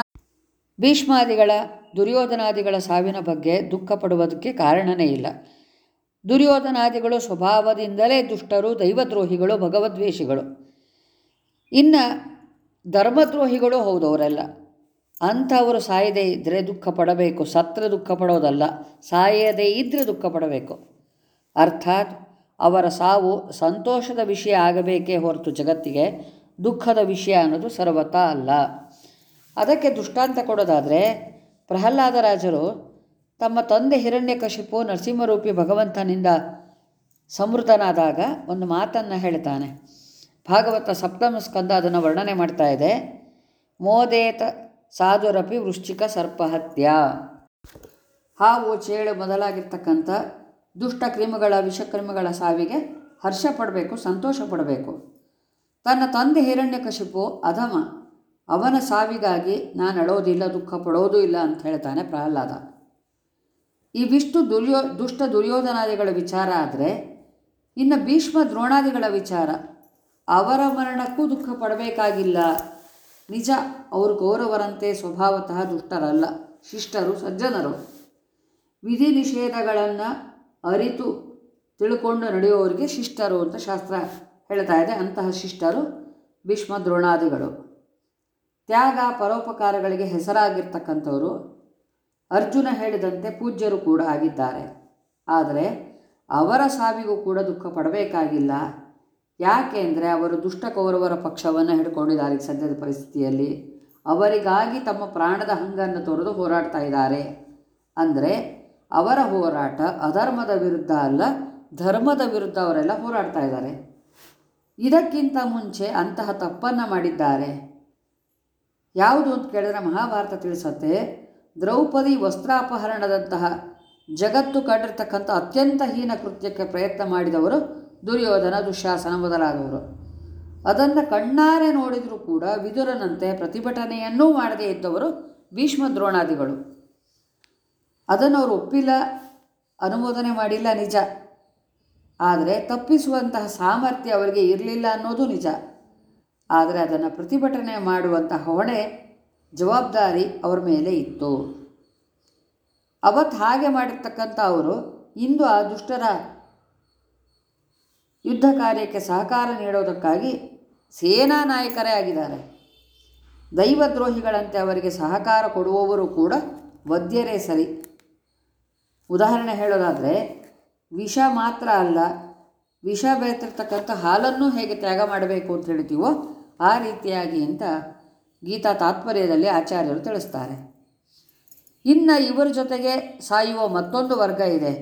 ಭೀಷ್ಮಾದಿಗಳ, ದುರ್ಯೋಧನಾದಿಗಳ ಸಾವಿನ ಬಗ್ಗೆ ದುಃಖ ಪಡುವುದಕ್ಕೆ ಕಾರಣನೇ ಇಲ್ಲ. ದುರ್ಯೋಧನಾದಿಗಳು ಸ್ವಭಾವದಿಂದಲೇ ದುಷ್ಟರು, ದೈವದ್ರೋಹಿಗಳು, ಭಗವದ್ವೇಷಿಗಳು. ಇನ್ನು ಧರ್ಮದ್ರೋಹಿಗಳು ಹೌದು ಅವರೆಲ್ಲ ಅಂಥವರು ಸಾಯದೇ ಇದ್ದರೆ ದುಃಖ ಪಡಬೇಕು ಸತ್ರ ದುಃಖ ಪಡೋದಲ್ಲ ಸಾಯದೇ ಇದ್ದರೆ ದುಃಖ ಪಡಬೇಕು ಅರ್ಥಾತ್ ಅವರ ಸಾವು ಸಂತೋಷದ ವಿಷಯ ಆಗಬೇಕೇ ಹೊರತು ಜಗತ್ತಿಗೆ ದುಃಖದ ವಿಷಯ ಅನ್ನೋದು ಸರ್ವತಾ ಅಲ್ಲ. ಅದಕ್ಕೆ ದುಷ್ಟಾಂತ ಕೊಡೋದಾದರೆ ಪ್ರಹ್ಲಾದರಾಜರು ತಮ್ಮ ತಂದೆ ಹಿರಣ್ಯಕಶಿಪು ನರಸಿಂಹರೂಪಿ ಭಗವಂತನಿಂದ ಸಮೃದ್ಧನಾದಾಗ ಒಂದು ಮಾತನ್ನು ಹೇಳ್ತಾನೆ. ಭಾಗವತ ಸಪ್ತಮ ಸ್ಕಂದ ಅದನ್ನು ವರ್ಣನೆ ಮಾಡ್ತಾ ಇದೆ. ಮೋದೇತ ಸಾಧುರಪಿ ವೃಶ್ಚಿಕ ಸರ್ಪಹತ್ಯ. ಹಾವು, ಚೇಳು ಮೊದಲಾಗಿರ್ತಕ್ಕಂಥ ದುಷ್ಟ ಕ್ರಿಮಿಗಳ ವಿಷಕ್ರಿಮಿಗಳ ಸಾವಿಗೆ ಹರ್ಷ ಪಡಬೇಕು, ಸಂತೋಷ ಪಡಬೇಕು. ತನ್ನ ತಂದೆ ಹಿರಣ್ಯಕಶಿಪು ಅಧಮ. ಅವನ ಸಾವಿಗಾಗಿ ನಾನು ಅಳೋದಿಲ್ಲ ದುಃಖ ಪಡೋದೂ ಇಲ್ಲ ಅಂತ ಹೇಳ್ತಾನೆ ಪ್ರಹ್ಲಾದ. ಇವಿಷ್ಟು ದುರ್ಯೋ, ದುಷ್ಟ ದುರ್ಯೋಧನಾದಿಗಳ ವಿಚಾರ ಆದರೆ, ಇನ್ನು ಭೀಷ್ಮ ದ್ರೋಣಾದಿಗಳ ವಿಚಾರ, ಅವರ ಮರಣಕ್ಕೂ ದುಃಖ ಪಡಬೇಕಾಗಿಲ್ಲ ನಿಜ, ಅವರು ಗೌರವರಂತೆ ಸ್ವಭಾವತಃ ದುಷ್ಟರಲ್ಲ, ಶಿಷ್ಟರು ಸಜ್ಜನರು. ವಿಧಿ ನಿಷೇಧಗಳನ್ನು ಅರಿತು ತಿಳ್ಕೊಂಡು ನಡೆಯುವವರಿಗೆ ಶಿಷ್ಟರು ಅಂತ ಶಾಸ್ತ್ರ ಹೇಳ್ತಾ ಇದೆ. ಅಂತಹ ಶಿಷ್ಟರು ಭೀಷ್ಮ ದ್ರೋಣಾದಿಗಳು. ತ್ಯಾಗ ಪರೋಪಕಾರಗಳಿಗೆ ಹೆಸರಾಗಿರ್ತಕ್ಕಂಥವರು ಅರ್ಜುನ ಹೇಳಿದಂತೆ ಪೂಜ್ಯರು ಕೂಡ ಆಗಿದ್ದಾರೆ. ಆದರೆ ಅವರ ಸಾವಿಗೂ ಕೂಡ ದುಃಖ ಪಡಬೇಕಾಗಿಲ್ಲ. ಯಾಕೆ ಅಂದರೆ ಅವರು ದುಷ್ಟ ಕೌರವರ ಪಕ್ಷವನ್ನು ಹಿಡ್ಕೊಂಡಿದ್ದಾರೆ ಸದ್ಯದ ಪರಿಸ್ಥಿತಿಯಲ್ಲಿ. ಅವರಿಗಾಗಿ ತಮ್ಮ ಪ್ರಾಣದ ಹಂಗನ್ನು ತೊರೆದು ಹೋರಾಡ್ತಾ ಇದ್ದಾರೆ. ಅಂದರೆ ಅವರ ಹೋರಾಟ ಅಧರ್ಮದ ವಿರುದ್ಧ ಅಲ್ಲ, ಧರ್ಮದ ವಿರುದ್ಧ ಅವರೆಲ್ಲ ಹೋರಾಡ್ತಾ ಇದ್ದಾರೆ. ಇದಕ್ಕಿಂತ ಮುಂಚೆ ಅಂತಹ ತಪ್ಪನ್ನು ಮಾಡಿದ್ದಾರೆ. ಯಾವುದು ಅಂತ ಕೇಳಿದ್ರೆ ಮಹಾಭಾರತ ತಿಳಿಸತ್ತೆ. ದ್ರೌಪದಿ ವಸ್ತ್ರಾಪಹರಣದಂತಹ ಜಗತ್ತು ಕಂಡಿರ್ತಕ್ಕಂಥ ಅತ್ಯಂತ ಹೀನ ಕೃತ್ಯಕ್ಕೆ ಪ್ರಯತ್ನ ಮಾಡಿದವರು ದುರ್ಯೋಧನ, ದುಶಾಸನ ಮೊದಲಾದವರು. ಅದನ್ನು ಕಣ್ಣಾರೆ ನೋಡಿದರೂ ಕೂಡ ವಿದುರನಂತೆ ಪ್ರತಿಭಟನೆಯನ್ನೂ ಮಾಡದೇ ಇದ್ದವರು ಭೀಷ್ಮ ದ್ರೋಣಾದಿಗಳು. ಅದನ್ನು ಅವರು ಒಪ್ಪಿಲ್ಲ, ಅನುಮೋದನೆ ಮಾಡಿಲ್ಲ ನಿಜ. ಆದರೆ ತಪ್ಪಿಸುವಂತಹ ಸಾಮರ್ಥ್ಯ ಅವರಿಗೆ ಇರಲಿಲ್ಲ ಅನ್ನೋದು ನಿಜ. ಆದರೆ ಅದನ್ನು ಪ್ರತಿಭಟನೆ ಮಾಡುವಂತಹ ಹೊಣೆ ಜವಾಬ್ದಾರಿ ಅವರ ಮೇಲೆ ಇತ್ತು. ಅವತ್ತು ಹಾಗೆ ಮಾಡಿರ್ತಕ್ಕಂಥ ಅವರು ಇಂದು ಆ ದುಷ್ಟರ ಯುದ್ಧ ಕಾರ್ಯಕ್ಕೆ ಸಹಕಾರ ನೀಡೋದಕ್ಕಾಗಿ ಸೇನಾ ನಾಯಕರೇ ಆಗಿದ್ದಾರೆ. ದೈವದ್ರೋಹಿಗಳಂತೆ ಅವರಿಗೆ ಸಹಕಾರ ಕೊಡುವವರು ಕೂಡ ವದ್ಯರೇ ಸರಿ. ಉದಾಹರಣೆ ಹೇಳೋದಾದರೆ, ವಿಷ ಮಾತ್ರ ಅಲ್ಲ ವಿಷ ಬೆರೆತಿರ್ತಕ್ಕಂಥ ಹಾಲನ್ನು ಹೇಗೆ ತ್ಯಾಗ ಮಾಡಬೇಕು ಅಂತ ಹೇಳ್ತೀವೋ ಆ ರೀತಿಯಾಗಿ ಅಂತ ಗೀತಾ ತಾತ್ಪರ್ಯದಲ್ಲಿ ಆಚಾರ್ಯರು ತಿಳಿಸ್ತಾರೆ. ಇನ್ನು ಇವರ ಜೊತೆಗೆ ಸಾಯುವ ಮತ್ತೊಂದು ವರ್ಗ ಇದೆ.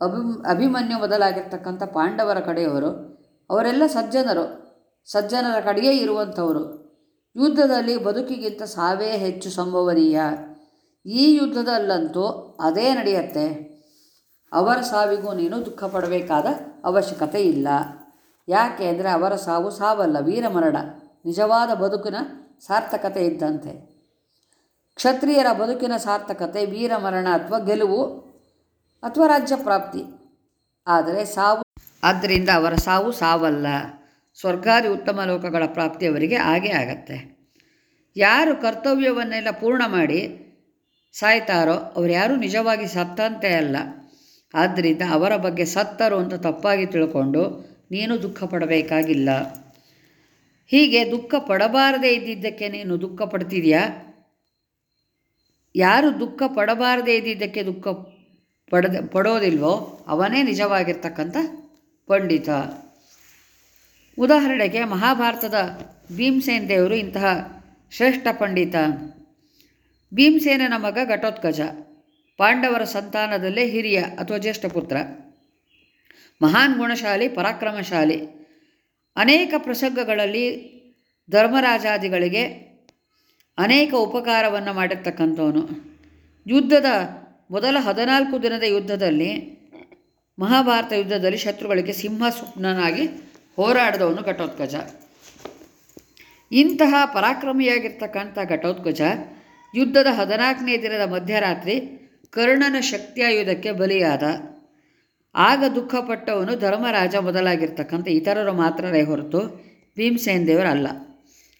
ಅಭಿ, ಅಭಿಮನ್ಯು ಮೊದಲಾಗಿರ್ತಕ್ಕಂಥ ಪಾಂಡವರ ಕಡೆಯವರು. ಅವರೆಲ್ಲ ಸಜ್ಜನರು. ಸಜ್ಜನರ ಕಡೆಯೇ ಇರುವಂಥವರು. ಯುದ್ಧದಲ್ಲಿ ಬದುಕಿಗಿಂತ ಸಾವೇ ಹೆಚ್ಚು ಸಂಭವನೀಯ. ಈ ಯುದ್ಧದಲ್ಲಂತೂ ಅದೇ ನಡೆಯುತ್ತೆ. ಅವರ ಸಾವಿಗೂ ನೀನು ದುಃಖ ಪಡಬೇಕಾದ ಅವಶ್ಯಕತೆ ಇಲ್ಲ. ಯಾಕೆ ಅಂದರೆ ಅವರ ಸಾವು ಸಾವಲ್ಲ ವೀರಮರಣ ನಿಜವಾದ ಬದುಕಿನ ಸಾರ್ಥಕತೆ ಇದ್ದಂತೆ. ಕ್ಷತ್ರಿಯರ ಬದುಕಿನ ಸಾರ್ಥಕತೆ ವೀರಮರಣ ಅಥವಾ ಗೆಲುವು ಅಥವಾ ರಾಜ್ಯ ಪ್ರಾಪ್ತಿ. ಆದರೆ ಸಾವು ಆದ್ದರಿಂದ ಅವರ ಸಾವು ಸಾವಲ್ಲ. ಸ್ವರ್ಗಾದಿ ಉತ್ತಮ ಲೋಕಗಳ ಪ್ರಾಪ್ತಿ ಅವರಿಗೆ ಆಗೇ ಆಗತ್ತೆ. ಯಾರು ಕರ್ತವ್ಯವನ್ನೆಲ್ಲ ಪೂರ್ಣ ಮಾಡಿ ಸಾಯ್ತಾರೋ, ಅವರು ಯಾರೂ ನಿಜವಾಗಿ ಸತ್ತಂತೆ ಅಲ್ಲ. ಆದ್ದರಿಂದ ಅವರ ಬಗ್ಗೆ ಸತ್ತರು ಅಂತ ತಪ್ಪಾಗಿ ತಿಳ್ಕೊಂಡು ನೀನು ದುಃಖ ಪಡಬೇಕಾಗಿಲ್ಲ ಹೀಗೆ ದುಃಖ ಪಡಬಾರದೇ ಇದ್ದಿದ್ದಕ್ಕೆ ನೀನು ದುಃಖ ಪಡ್ತಿದೆಯಾ? ಯಾರು ದುಃಖ ಪಡಬಾರದೇ ಇದ್ದಿದ್ದಕ್ಕೆ ದುಃಖ ಪಡದ, ಪಡೋದಿಲ್ವೋ ಅವನೇ ನಿಜವಾಗಿರ್ತಕ್ಕಂಥ ಪಂಡಿತ. ಉದಾಹರಣೆಗೆ ಮಹಾಭಾರತದ ಭೀಮಸೇನ್ ದೇವರು ಇಂತಹ ಶ್ರೇಷ್ಠ ಪಂಡಿತ. ಭೀಮಸೇನನ ಮಗ ಘಟೋತ್ಕಜ ಪಾಂಡವರ ಸಂತಾನದಲ್ಲೇ ಹಿರಿಯ ಅಥವಾ ಜ್ಯೇಷ್ಠ ಪುತ್ರ. ಮಹಾನ್ ಗುಣಶಾಲಿ, ಪರಾಕ್ರಮಶಾಲಿ. ಅನೇಕ ಪ್ರಸಂಗಗಳಲ್ಲಿ ಧರ್ಮರಾಜಾದಿಗಳಿಗೆ ಅನೇಕ ಉಪಕಾರವನ್ನು ಮಾಡಿರ್ತಕ್ಕಂಥವನು. ಯುದ್ಧದ ಮೊದಲ ಹದಿನಾಲ್ಕು ದಿನದ ಯುದ್ಧದಲ್ಲಿ, ಮಹಾಭಾರತ ಯುದ್ಧದಲ್ಲಿ ಶತ್ರುಗಳಿಗೆ ಸಿಂಹ ಸ್ವಪ್ನನಾಗಿ ಹೋರಾಡಿದವನು ಘಟೋತ್ಕಜ ಇಂತಹ ಪರಾಕ್ರಮಿಯಾಗಿರ್ತಕ್ಕಂಥ ಘಟೋತ್ಕಜ ಯುದ್ಧದ ಹದಿನಾಲ್ಕನೇ ದಿನದ ಮಧ್ಯರಾತ್ರಿ ಕರ್ಣನ ಶಕ್ತಿಯಾಯುಧಕ್ಕೆ ಬಲಿಯಾದ. ಆಗ ದುಃಖಪಟ್ಟವನು ಧರ್ಮರಾಜ ಮೊದಲಾಗಿರ್ತಕ್ಕಂಥ ಇತರರು ಮಾತ್ರರೇ ಹೊರತು ಭೀಮಸೇನ್ ದೇವರಲ್ಲ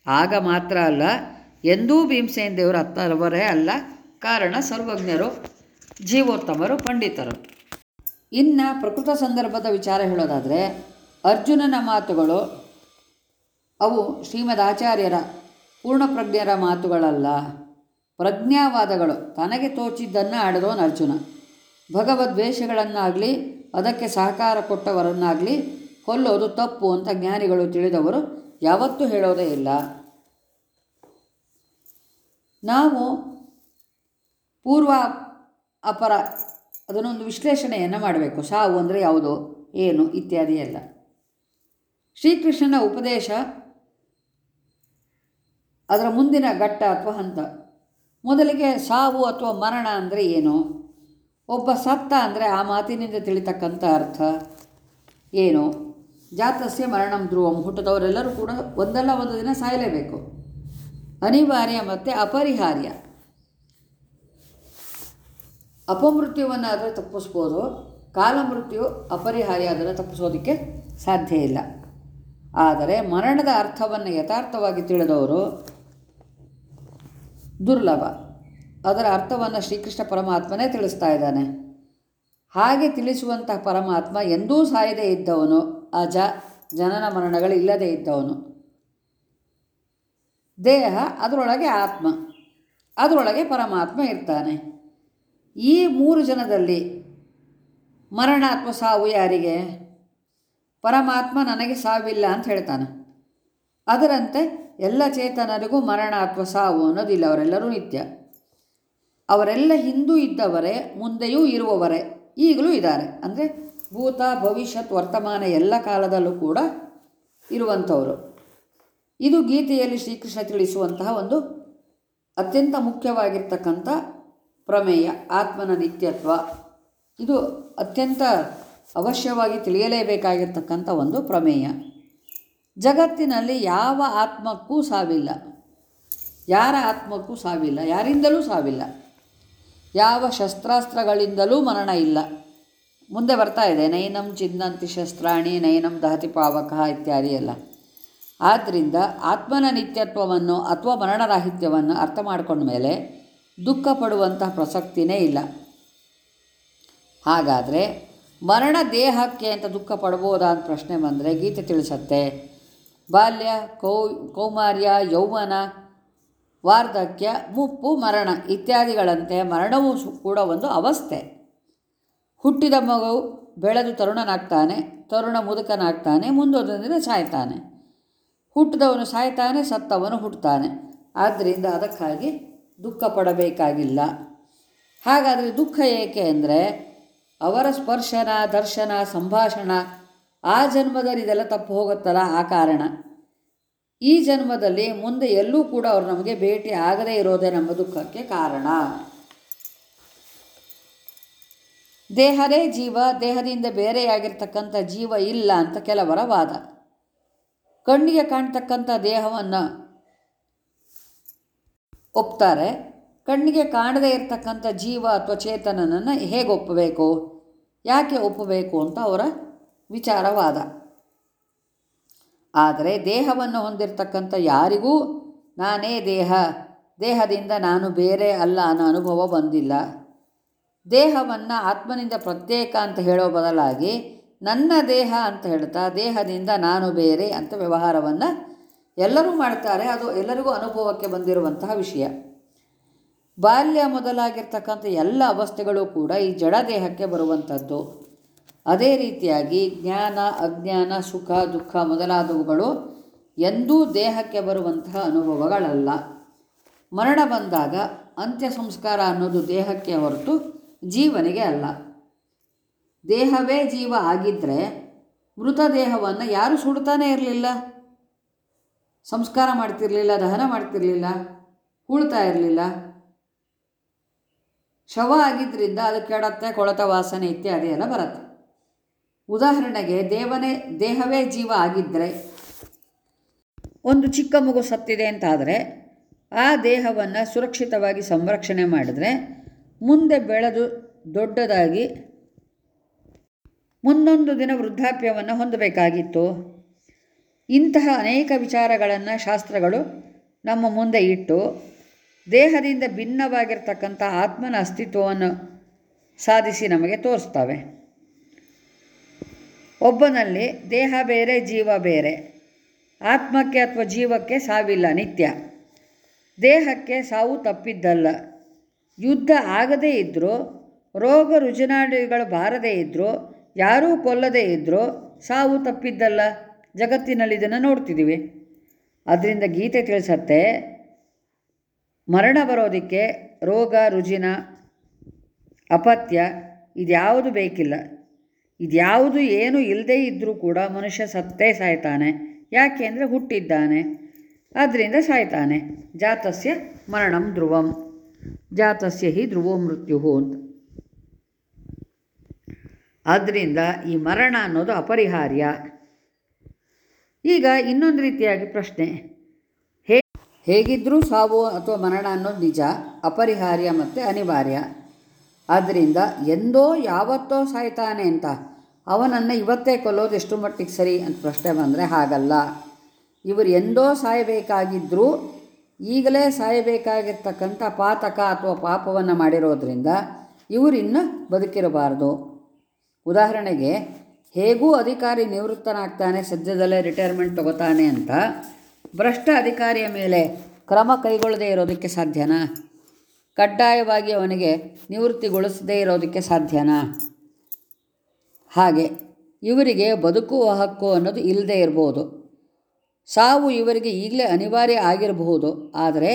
ಆಗ ಮಾತ್ರ ಅಲ್ಲ, ಎಂದೂ ಭೀಮಸೇನ್ ದೇವರು ಹತ್ತರವರೇ ಅಲ್ಲ, ಕಾರಣ ಸರ್ವಜ್ಞರು, ಜೀವೋತ್ತಮರು, ಪಂಡಿತರು. ಇನ್ನು ಪ್ರಕೃತ ಸಂದರ್ಭದ ವಿಚಾರ ಹೇಳೋದಾದರೆ, ಅರ್ಜುನನ ಮಾತುಗಳು ಅವು ಶ್ರೀಮದ್ ಆಚಾರ್ಯರ ಪೂರ್ಣಪ್ರಜ್ಞರ ಮಾತುಗಳಲ್ಲ. ಪ್ರಜ್ಞಾವಾದಗಳು. ತನಗೆ ತೋಚಿದ್ದನ್ನು ಆಡಿದವನು ಅರ್ಜುನ. ಭಗವದ್ವೇಷಗಳನ್ನಾಗಲಿ ಅದಕ್ಕೆ ಸಹಕಾರ ಕೊಟ್ಟವರನ್ನಾಗಲಿ ಕೊಲ್ಲೋದು ತಪ್ಪು ಅಂತ ಜ್ಞಾನಿಗಳು ತಿಳಿದವರು ಯಾವತ್ತೂ ಹೇಳೋದೇ ಇಲ್ಲ. ನಾವು ಪೂರ್ವ ಅಪರ, ಅದನ್ನೊಂದು ವಿಶ್ಲೇಷಣೆಯನ್ನು ಮಾಡಬೇಕು. ಸಾವು ಅಂದರೆ ಯಾವುದು, ಏನು ಇತ್ಯಾದಿ ಎಲ್ಲ. ಶ್ರೀಕೃಷ್ಣನ ಉಪದೇಶ ಅದರ ಮುಂದಿನ ಘಟ್ಟ ಅಥವಾ ಹಂತ. ಮೊದಲಿಗೆ ಸಾವು ಅಥವಾ ಮರಣ ಅಂದರೆ ಏನು? ಒಬ್ಬ ಸತ್ತ ಅಂದರೆ ಆ ಮಾತಿನಿಂದ ತಿಳಿತಕ್ಕಂಥ ಅರ್ಥ ಏನು? ಜಾತಸ್ಯ ಮರಣಂ ಧ್ರುವಂ. ಹುಟ್ಟದವರೆಲ್ಲರೂ ಕೂಡ ಒಂದಲ್ಲ ಒಂದು ದಿನ ಸಾಯಲೇಬೇಕು. ಅನಿವಾರ್ಯ ಮತ್ತು ಅಪರಿಹಾರ್ಯ. ಅಪಮೃತ್ಯುವನ್ನು ಆದರೆ ತಪ್ಪಿಸ್ಬೋದು. ಕಾಲಮೃತ್ಯು ಅಪರಿಹಾರ್ಯ ಅದನ್ನು ತಪ್ಪಿಸೋದಕ್ಕೆ ಸಾಧ್ಯ ಇಲ್ಲ. ಆದರೆ ಮರಣದ ಅರ್ಥವನ್ನು ಯಥಾರ್ಥವಾಗಿ ತಿಳಿದವರು ದುರ್ಲಭ. ಅದರ ಅರ್ಥವನ್ನು ಶ್ರೀಕೃಷ್ಣ ಪರಮಾತ್ಮನೇ ತಿಳಿಸ್ತಾ ಇದ್ದಾನೆ. ಹಾಗೆ ತಿಳಿಸುವಂತಹ ಪರಮಾತ್ಮ ಎಂದೂ ಸಾಯದೇ ಇದ್ದವನು ಅಜ ಜನನ ಮರಣಗಳಿಲ್ಲದೇ ಇದ್ದವನು. ದೇಹ ಅದರೊಳಗೆ ಆತ್ಮ, ಅದರೊಳಗೆ ಪರಮಾತ್ಮ ಇರ್ತಾನೆ. ಈ ಮೂರು ಜನದಲ್ಲಿ ಮರಣ ಅಥವಾ ಸಾವು ಯಾರಿಗೆ? ಪರಮಾತ್ಮ ನನಗೆ ಸಾವಿಲ್ಲ ಅಂತ ಹೇಳ್ತಾನೆ. ಅದರಂತೆ ಎಲ್ಲ ಚೇತನರಿಗೂ ಮರಣ ಅಥವಾ ಸಾವು ಅನ್ನೋದಿಲ್ಲ, ಅವರೆಲ್ಲರೂ ನಿತ್ಯ. ಅವರೆಲ್ಲ ಹಿಂದೂ ಇದ್ದವರೇ, ಮುಂದೆಯೂ ಇರುವವರೇ, ಈಗಲೂ ಇದ್ದಾರೆ. ಅಂದರೆ ಭೂತ, ಭವಿಷ್ಯತ್, ವರ್ತಮಾನ ಎಲ್ಲ ಕಾಲದಲ್ಲೂ ಕೂಡ ಇರುವಂಥವರು. ಇದು ಗೀತೆಯಲ್ಲಿ ಶ್ರೀಕೃಷ್ಣ ತಿಳಿಸುವಂತಹ ಒಂದು ಅತ್ಯಂತ ಮುಖ್ಯವಾಗಿರ್ತಕ್ಕಂಥ ಪ್ರಮೇಯ, ಆತ್ಮನ ನಿತ್ಯತ್ವ. ಇದು ಅತ್ಯಂತ ಅವಶ್ಯವಾಗಿ ತಿಳಿಯಲೇಬೇಕಾಗಿರ್ತಕ್ಕಂಥ ಒಂದು ಪ್ರಮೇಯ. ಜಗತ್ತಿನಲ್ಲಿ ಯಾವ ಆತ್ಮಕ್ಕೂ ಸಾವಿಲ್ಲ. ಯಾರ ಆತ್ಮಕ್ಕೂ ಸಾವಿಲ್ಲ. ಯಾರಿಂದಲೂ ಸಾವಿಲ್ಲ. ಯಾವ ಶಸ್ತ್ರಾಸ್ತ್ರಗಳಿಂದಲೂ ಮರಣ ಇಲ್ಲ. ಮುಂದೆ ಬರ್ತಾ ಇದೆ. ನೈನಂ ಚಿನ್ನಂತಿ ಶಸ್ತ್ರಾಣಿ, ನೈನಂ ದಹತಿ ಪಾವಕ ಇತ್ಯಾದಿ ಎಲ್ಲ. ಆದ್ದರಿಂದ ಆತ್ಮನ ನಿತ್ಯತ್ವವನ್ನು ಅಥವಾ ಮರಣರಾಹಿತ್ಯವನ್ನು ಅರ್ಥ ಮಾಡಿಕೊಂಡ ಮೇಲೆ ದುಃಖ ಪಡುವಂತಹ ಪ್ರಸಕ್ತಿನೇ ಇಲ್ಲ. ಹಾಗಾದರೆ ಮರಣ ದೇಹಕ್ಕೆ ಅಂತ ದುಃಖ ಪಡ್ಬೋದಾ ಅಂತ ಪ್ರಶ್ನೆ ಬಂದರೆ ಗೀತೆ ತಿಳಿಸತ್ತೆ. ಬಾಲ್ಯ, ಕೌ, ಕೌಮಾರ್ಯ, ಯೌವನ, ವಾರ್ಧಕ್ಯ, ಮುಪ್ಪು, ಮರಣ ಇತ್ಯಾದಿಗಳಂತೆ ಮರಣವೂ ಕೂಡ ಒಂದು ಅವಸ್ಥೆ. ಹುಟ್ಟಿದ ಮಗು ಬೆಳೆದು ತರುಣನಾಗ್ತಾನೆ, ತರುಣ ಮುದುಕನಾಗ್ತಾನೆ ಮುಂದೊಂದು ದಿನ ಸಾಯ್ತಾನೆ. ಹುಟ್ಟಿದವನು ಸಾಯ್ತಾನೆ, ಸತ್ತವನು ಹುಟ್ಟುತ್ತಾನೆ ಆದ್ದರಿಂದ ಅದಕ್ಕಾಗಿ ದುಃಖ ಪಡಬೇಕಾಗಿಲ್ಲ. ಹಾಗಾದರೆ ದುಃಖ ಏಕೆ ಅಂದರೆ ಅವರ ಸ್ಪರ್ಶನ, ದರ್ಶನ, ಸಂಭಾಷಣ ಆ ಜನ್ಮದಲ್ಲಿ ಇದೆಲ್ಲ ತಪ್ಪು ಹೋಗುತ್ತಲ್ಲ ಆ ಕಾರಣ. ಈ ಜನ್ಮದಲ್ಲಿ ಮುಂದೆ ಎಲ್ಲೂ ಕೂಡ ಅವರು ನಮಗೆ ಭೇಟಿ ಆಗದೇ ಇರೋದೇ ನಮ್ಮ ದುಃಖಕ್ಕೆ ಕಾರಣ. ದೇಹದೇ ಜೀವ, ದೇಹದಿಂದ ಬೇರೆಯಾಗಿರ್ತಕ್ಕಂಥ ಜೀವ ಇಲ್ಲ ಅಂತ ಕೆಲವರ ವಾದ. ಕಣ್ಣಿಗೆ ಕಾಣ್ತಕ್ಕಂಥ ದೇಹವನ್ನು ಒಪ್ತಾರೆ. ಕಣ್ಣಿಗೆ ಕಾಣದೇ ಇರತಕ್ಕಂಥ ಜೀವ ಅಥವಾ ಚೇತನನನ್ನು ಹೇಗೆ ಒಪ್ಪಬೇಕು? ಯಾಕೆ ಒಪ್ಪಬೇಕು ಅಂತ ಅವರ ವಿಚಾರವಾದ. ಆದರೆ ದೇಹವನ್ನು ಹೊಂದಿರತಕ್ಕಂಥ ಯಾರಿಗೂ ನಾನೇ ದೇಹ. ದೇಹದಿಂದ ನಾನು ಬೇರೆ ಅಲ್ಲ ಅನ್ನೋ ಅನುಭವ ಬಂದಿಲ್ಲ. ದೇಹವನ್ನು ಆತ್ಮನಿಂದ ಪ್ರತ್ಯೇಕ ಅಂತ ಹೇಳೋ ಬದಲಾಗಿ ನನ್ನ ದೇಹ ಅಂತ ಹೇಳ್ತಾ ದೇಹದಿಂದ ನಾನು ಬೇರೆ ಅಂತ ವ್ಯವಹಾರವನ್ನು ಎಲ್ಲರೂ ಮಾಡ್ತಾರೆ. ಅದು ಎಲ್ಲರಿಗೂ ಅನುಭವಕ್ಕೆ ಬಂದಿರುವಂತಹ ವಿಷಯ. ಬಾಲ್ಯ ಮೊದಲಾಗಿರ್ತಕ್ಕಂಥ ಎಲ್ಲ ಅವಸ್ಥೆಗಳು ಕೂಡ ಈ ಜಡ ದೇಹಕ್ಕೆ ಬರುವಂಥದ್ದು. ಅದೇ ರೀತಿಯಾಗಿ ಜ್ಞಾನ, ಅಜ್ಞಾನ, ಸುಖ, ದುಃಖ ಮೊದಲಾದವುಗಳು ಎಂದೂ ದೇಹಕ್ಕೆ ಬರುವಂತಹ ಅನುಭವಗಳಲ್ಲ. ಮರಣ ಬಂದಾಗ ಅಂತ್ಯ ಸಂಸ್ಕಾರ ಅನ್ನೋದು ದೇಹಕ್ಕೆ ಹೊರತು ಜೀವನಿಗೆ ಅಲ್ಲ. ದೇಹವೇ ಜೀವ ಆಗಿದ್ದರೆ ಮೃತದೇಹವನ್ನು ಯಾರು ಸುಡ್ತಾನೇ ಇರಲಿಲ್ಲ? ಸಂಸ್ಕಾರ ಮಾಡ್ತಿರಲಿಲ್ಲ, ದಹನ ಮಾಡ್ತಿರಲಿಲ್ಲ ಉಳ್ತಾ ಇರಲಿಲ್ಲ. ಶವ ಆಗಿದ್ದರಿಂದ ಅದು ಕೆಡತ್ತೆ ಕೊಳತ ವಾಸನೆ ಇತ್ಯಾದಿ ಎಲ್ಲ ಬರುತ್ತೆ. ಉದಾಹರಣೆಗೆ ದೇವನೇ, ದೇಹವೇ ಜೀವ ಆಗಿದ್ದರೆ ಒಂದು ಚಿಕ್ಕ ಮಗು ಸತ್ತಿದೆ ಅಂತಾದರೆ ಆ ದೇಹವನ್ನು ಸುರಕ್ಷಿತವಾಗಿ ಸಂರಕ್ಷಣೆ ಮಾಡಿದರೆ ಮುಂದೆ ಬೆಳೆದು ದೊಡ್ಡದಾಗಿ ಮುಂದೊಂದು ದಿನ ವೃದ್ಧಾಪ್ಯವನ್ನು ಹೊಂದಬೇಕಾಗಿತ್ತು. ಇಂತಹ ಅನೇಕ ವಿಚಾರಗಳನ್ನು ಶಾಸ್ತ್ರಗಳು ನಮ್ಮ ಮುಂದೆ ಇಟ್ಟು ದೇಹದಿಂದ ಭಿನ್ನವಾಗಿರ್ತಕ್ಕಂಥ ಆತ್ಮನ ಅಸ್ತಿತ್ವವನ್ನು ಸಾಧಿಸಿ ನಮಗೆ ತೋರಿಸ್ತವೆ. ಒಬ್ಬನಲ್ಲಿ ದೇಹ ಬೇರೆ, ಜೀವ ಬೇರೆ. ಆತ್ಮಕ್ಕೆ ಅಥವಾ ಜೀವಕ್ಕೆ ಸಾವಿಲ್ಲ ನಿತ್ಯ. ದೇಹಕ್ಕೆ ಸಾವು ತಪ್ಪಿದ್ದಲ್ಲ. ಯುದ್ಧ ಆಗದೇ ಇದ್ದರೂ ರೋಗ ರುಜಿನಾಡಿಗಳು ಬಾರದೇ ಇದ್ದರೂ ಯಾರೂ ಕೊಲ್ಲದೇ ಇದ್ದರೂ ಸಾವು ತಪ್ಪಿದ್ದಲ್ಲ. ಜಗತ್ತಿನಲ್ಲಿ ಇದನ್ನು ನೋಡ್ತಿದ್ದೀವಿ. ಅದರಿಂದ ಗೀತೆ ತಿಳಿಸತ್ತೆ, ಮರಣ ಬರೋದಕ್ಕೆ ರೋಗ, ರುಜಿನ ಅಪತ್ಯ ಇದ್ಯಾವುದು ಬೇಕಿಲ್ಲ. ಇದ್ಯಾವುದು ಏನು ಇಲ್ಲದೇ ಇದ್ದರೂ ಕೂಡ ಮನುಷ್ಯ ಸತ್ತೇ ಸಾಯ್ತಾನೆ. ಯಾಕೆ ಅಂದರೆ ಹುಟ್ಟಿದ್ದಾನೆ. ಆದ್ದರಿಂದ ಸಾಯ್ತಾನೆ. ಜಾತಸ್ಯ ಮರಣಂ ಧ್ರುವಂ. ಜಾತಸ್ಯ ಹಿ ಧ್ರುವೋ ಮೃತ್ಯು ಅಂತ. ಆದ್ದರಿಂದ ಈ ಮರಣ ಅನ್ನೋದು ಅಪರಿಹಾರ್ಯ. ಈಗ ಇನ್ನೊಂದು ರೀತಿಯಾಗಿ ಪ್ರಶ್ನೆ. ಹೇ ಹೇಗಿದ್ದರೂ ಸಾವು ಅಥವಾ ಮರಣ ಅನ್ನೋದು ನಿಜ, ಅಪರಿಹಾರ್ಯ ಮತ್ತು ಅನಿವಾರ್ಯ. ಆದ್ದರಿಂದ ಎಂದೋ ಯಾವತ್ತೋ ಸಾಯ್ತಾನೆ ಅಂತ, ಅವನನ್ನು ಇವತ್ತೇ ಕೊಲ್ಲೋದು ಎಷ್ಟು ಮಟ್ಟಿಗೆ ಸರಿ ಅಂತ ಪ್ರಶ್ನೆ ಬಂದರೆ ಹಾಗಲ್ಲ. ಇವರು ಎಂದೋ ಸಾಯಬೇಕಾಗಿದ್ದರೂ ಈಗಲೇ ಸಾಯಬೇಕಾಗಿರ್ತಕ್ಕಂಥ ಪಾತಕ ಅಥವಾ ಪಾಪವನ್ನು ಮಾಡಿರೋದ್ರಿಂದ ಇವರಿನ್ನು ಬದುಕಿರಬಾರ್ದು. ಉದಾಹರಣೆಗೆ, ಹೇಗೂ ಅಧಿಕಾರಿ ನಿವೃತ್ತನಾಗ್ತಾನೆ, ಸದ್ಯದಲ್ಲೇ ರಿಟೈರ್ಮೆಂಟ್ ತಗೋತಾನೆ ಅಂತ ಭ್ರಷ್ಟ ಅಧಿಕಾರಿಯ ಮೇಲೆ ಕ್ರಮ ಕೈಗೊಳ್ಳದೇ ಇರೋದಕ್ಕೆ ಸಾಧ್ಯನಾ? ಕಡ್ಡಾಯವಾಗಿ ಅವನಿಗೆ ನಿವೃತ್ತಿಗೊಳಿಸದೇ ಇರೋದಕ್ಕೆ ಸಾಧ್ಯನಾ? ಹಾಗೆ, ಇವರಿಗೆ ಬದುಕುವ ಹಕ್ಕು ಅನ್ನೋದು ಇಲ್ಲದೆ ಇರ್ಬೋದು. ಸಾವು ಇವರಿಗೆ ಈಗಲೇ ಅನಿವಾರ್ಯ ಆಗಿರಬಹುದು, ಆದರೆ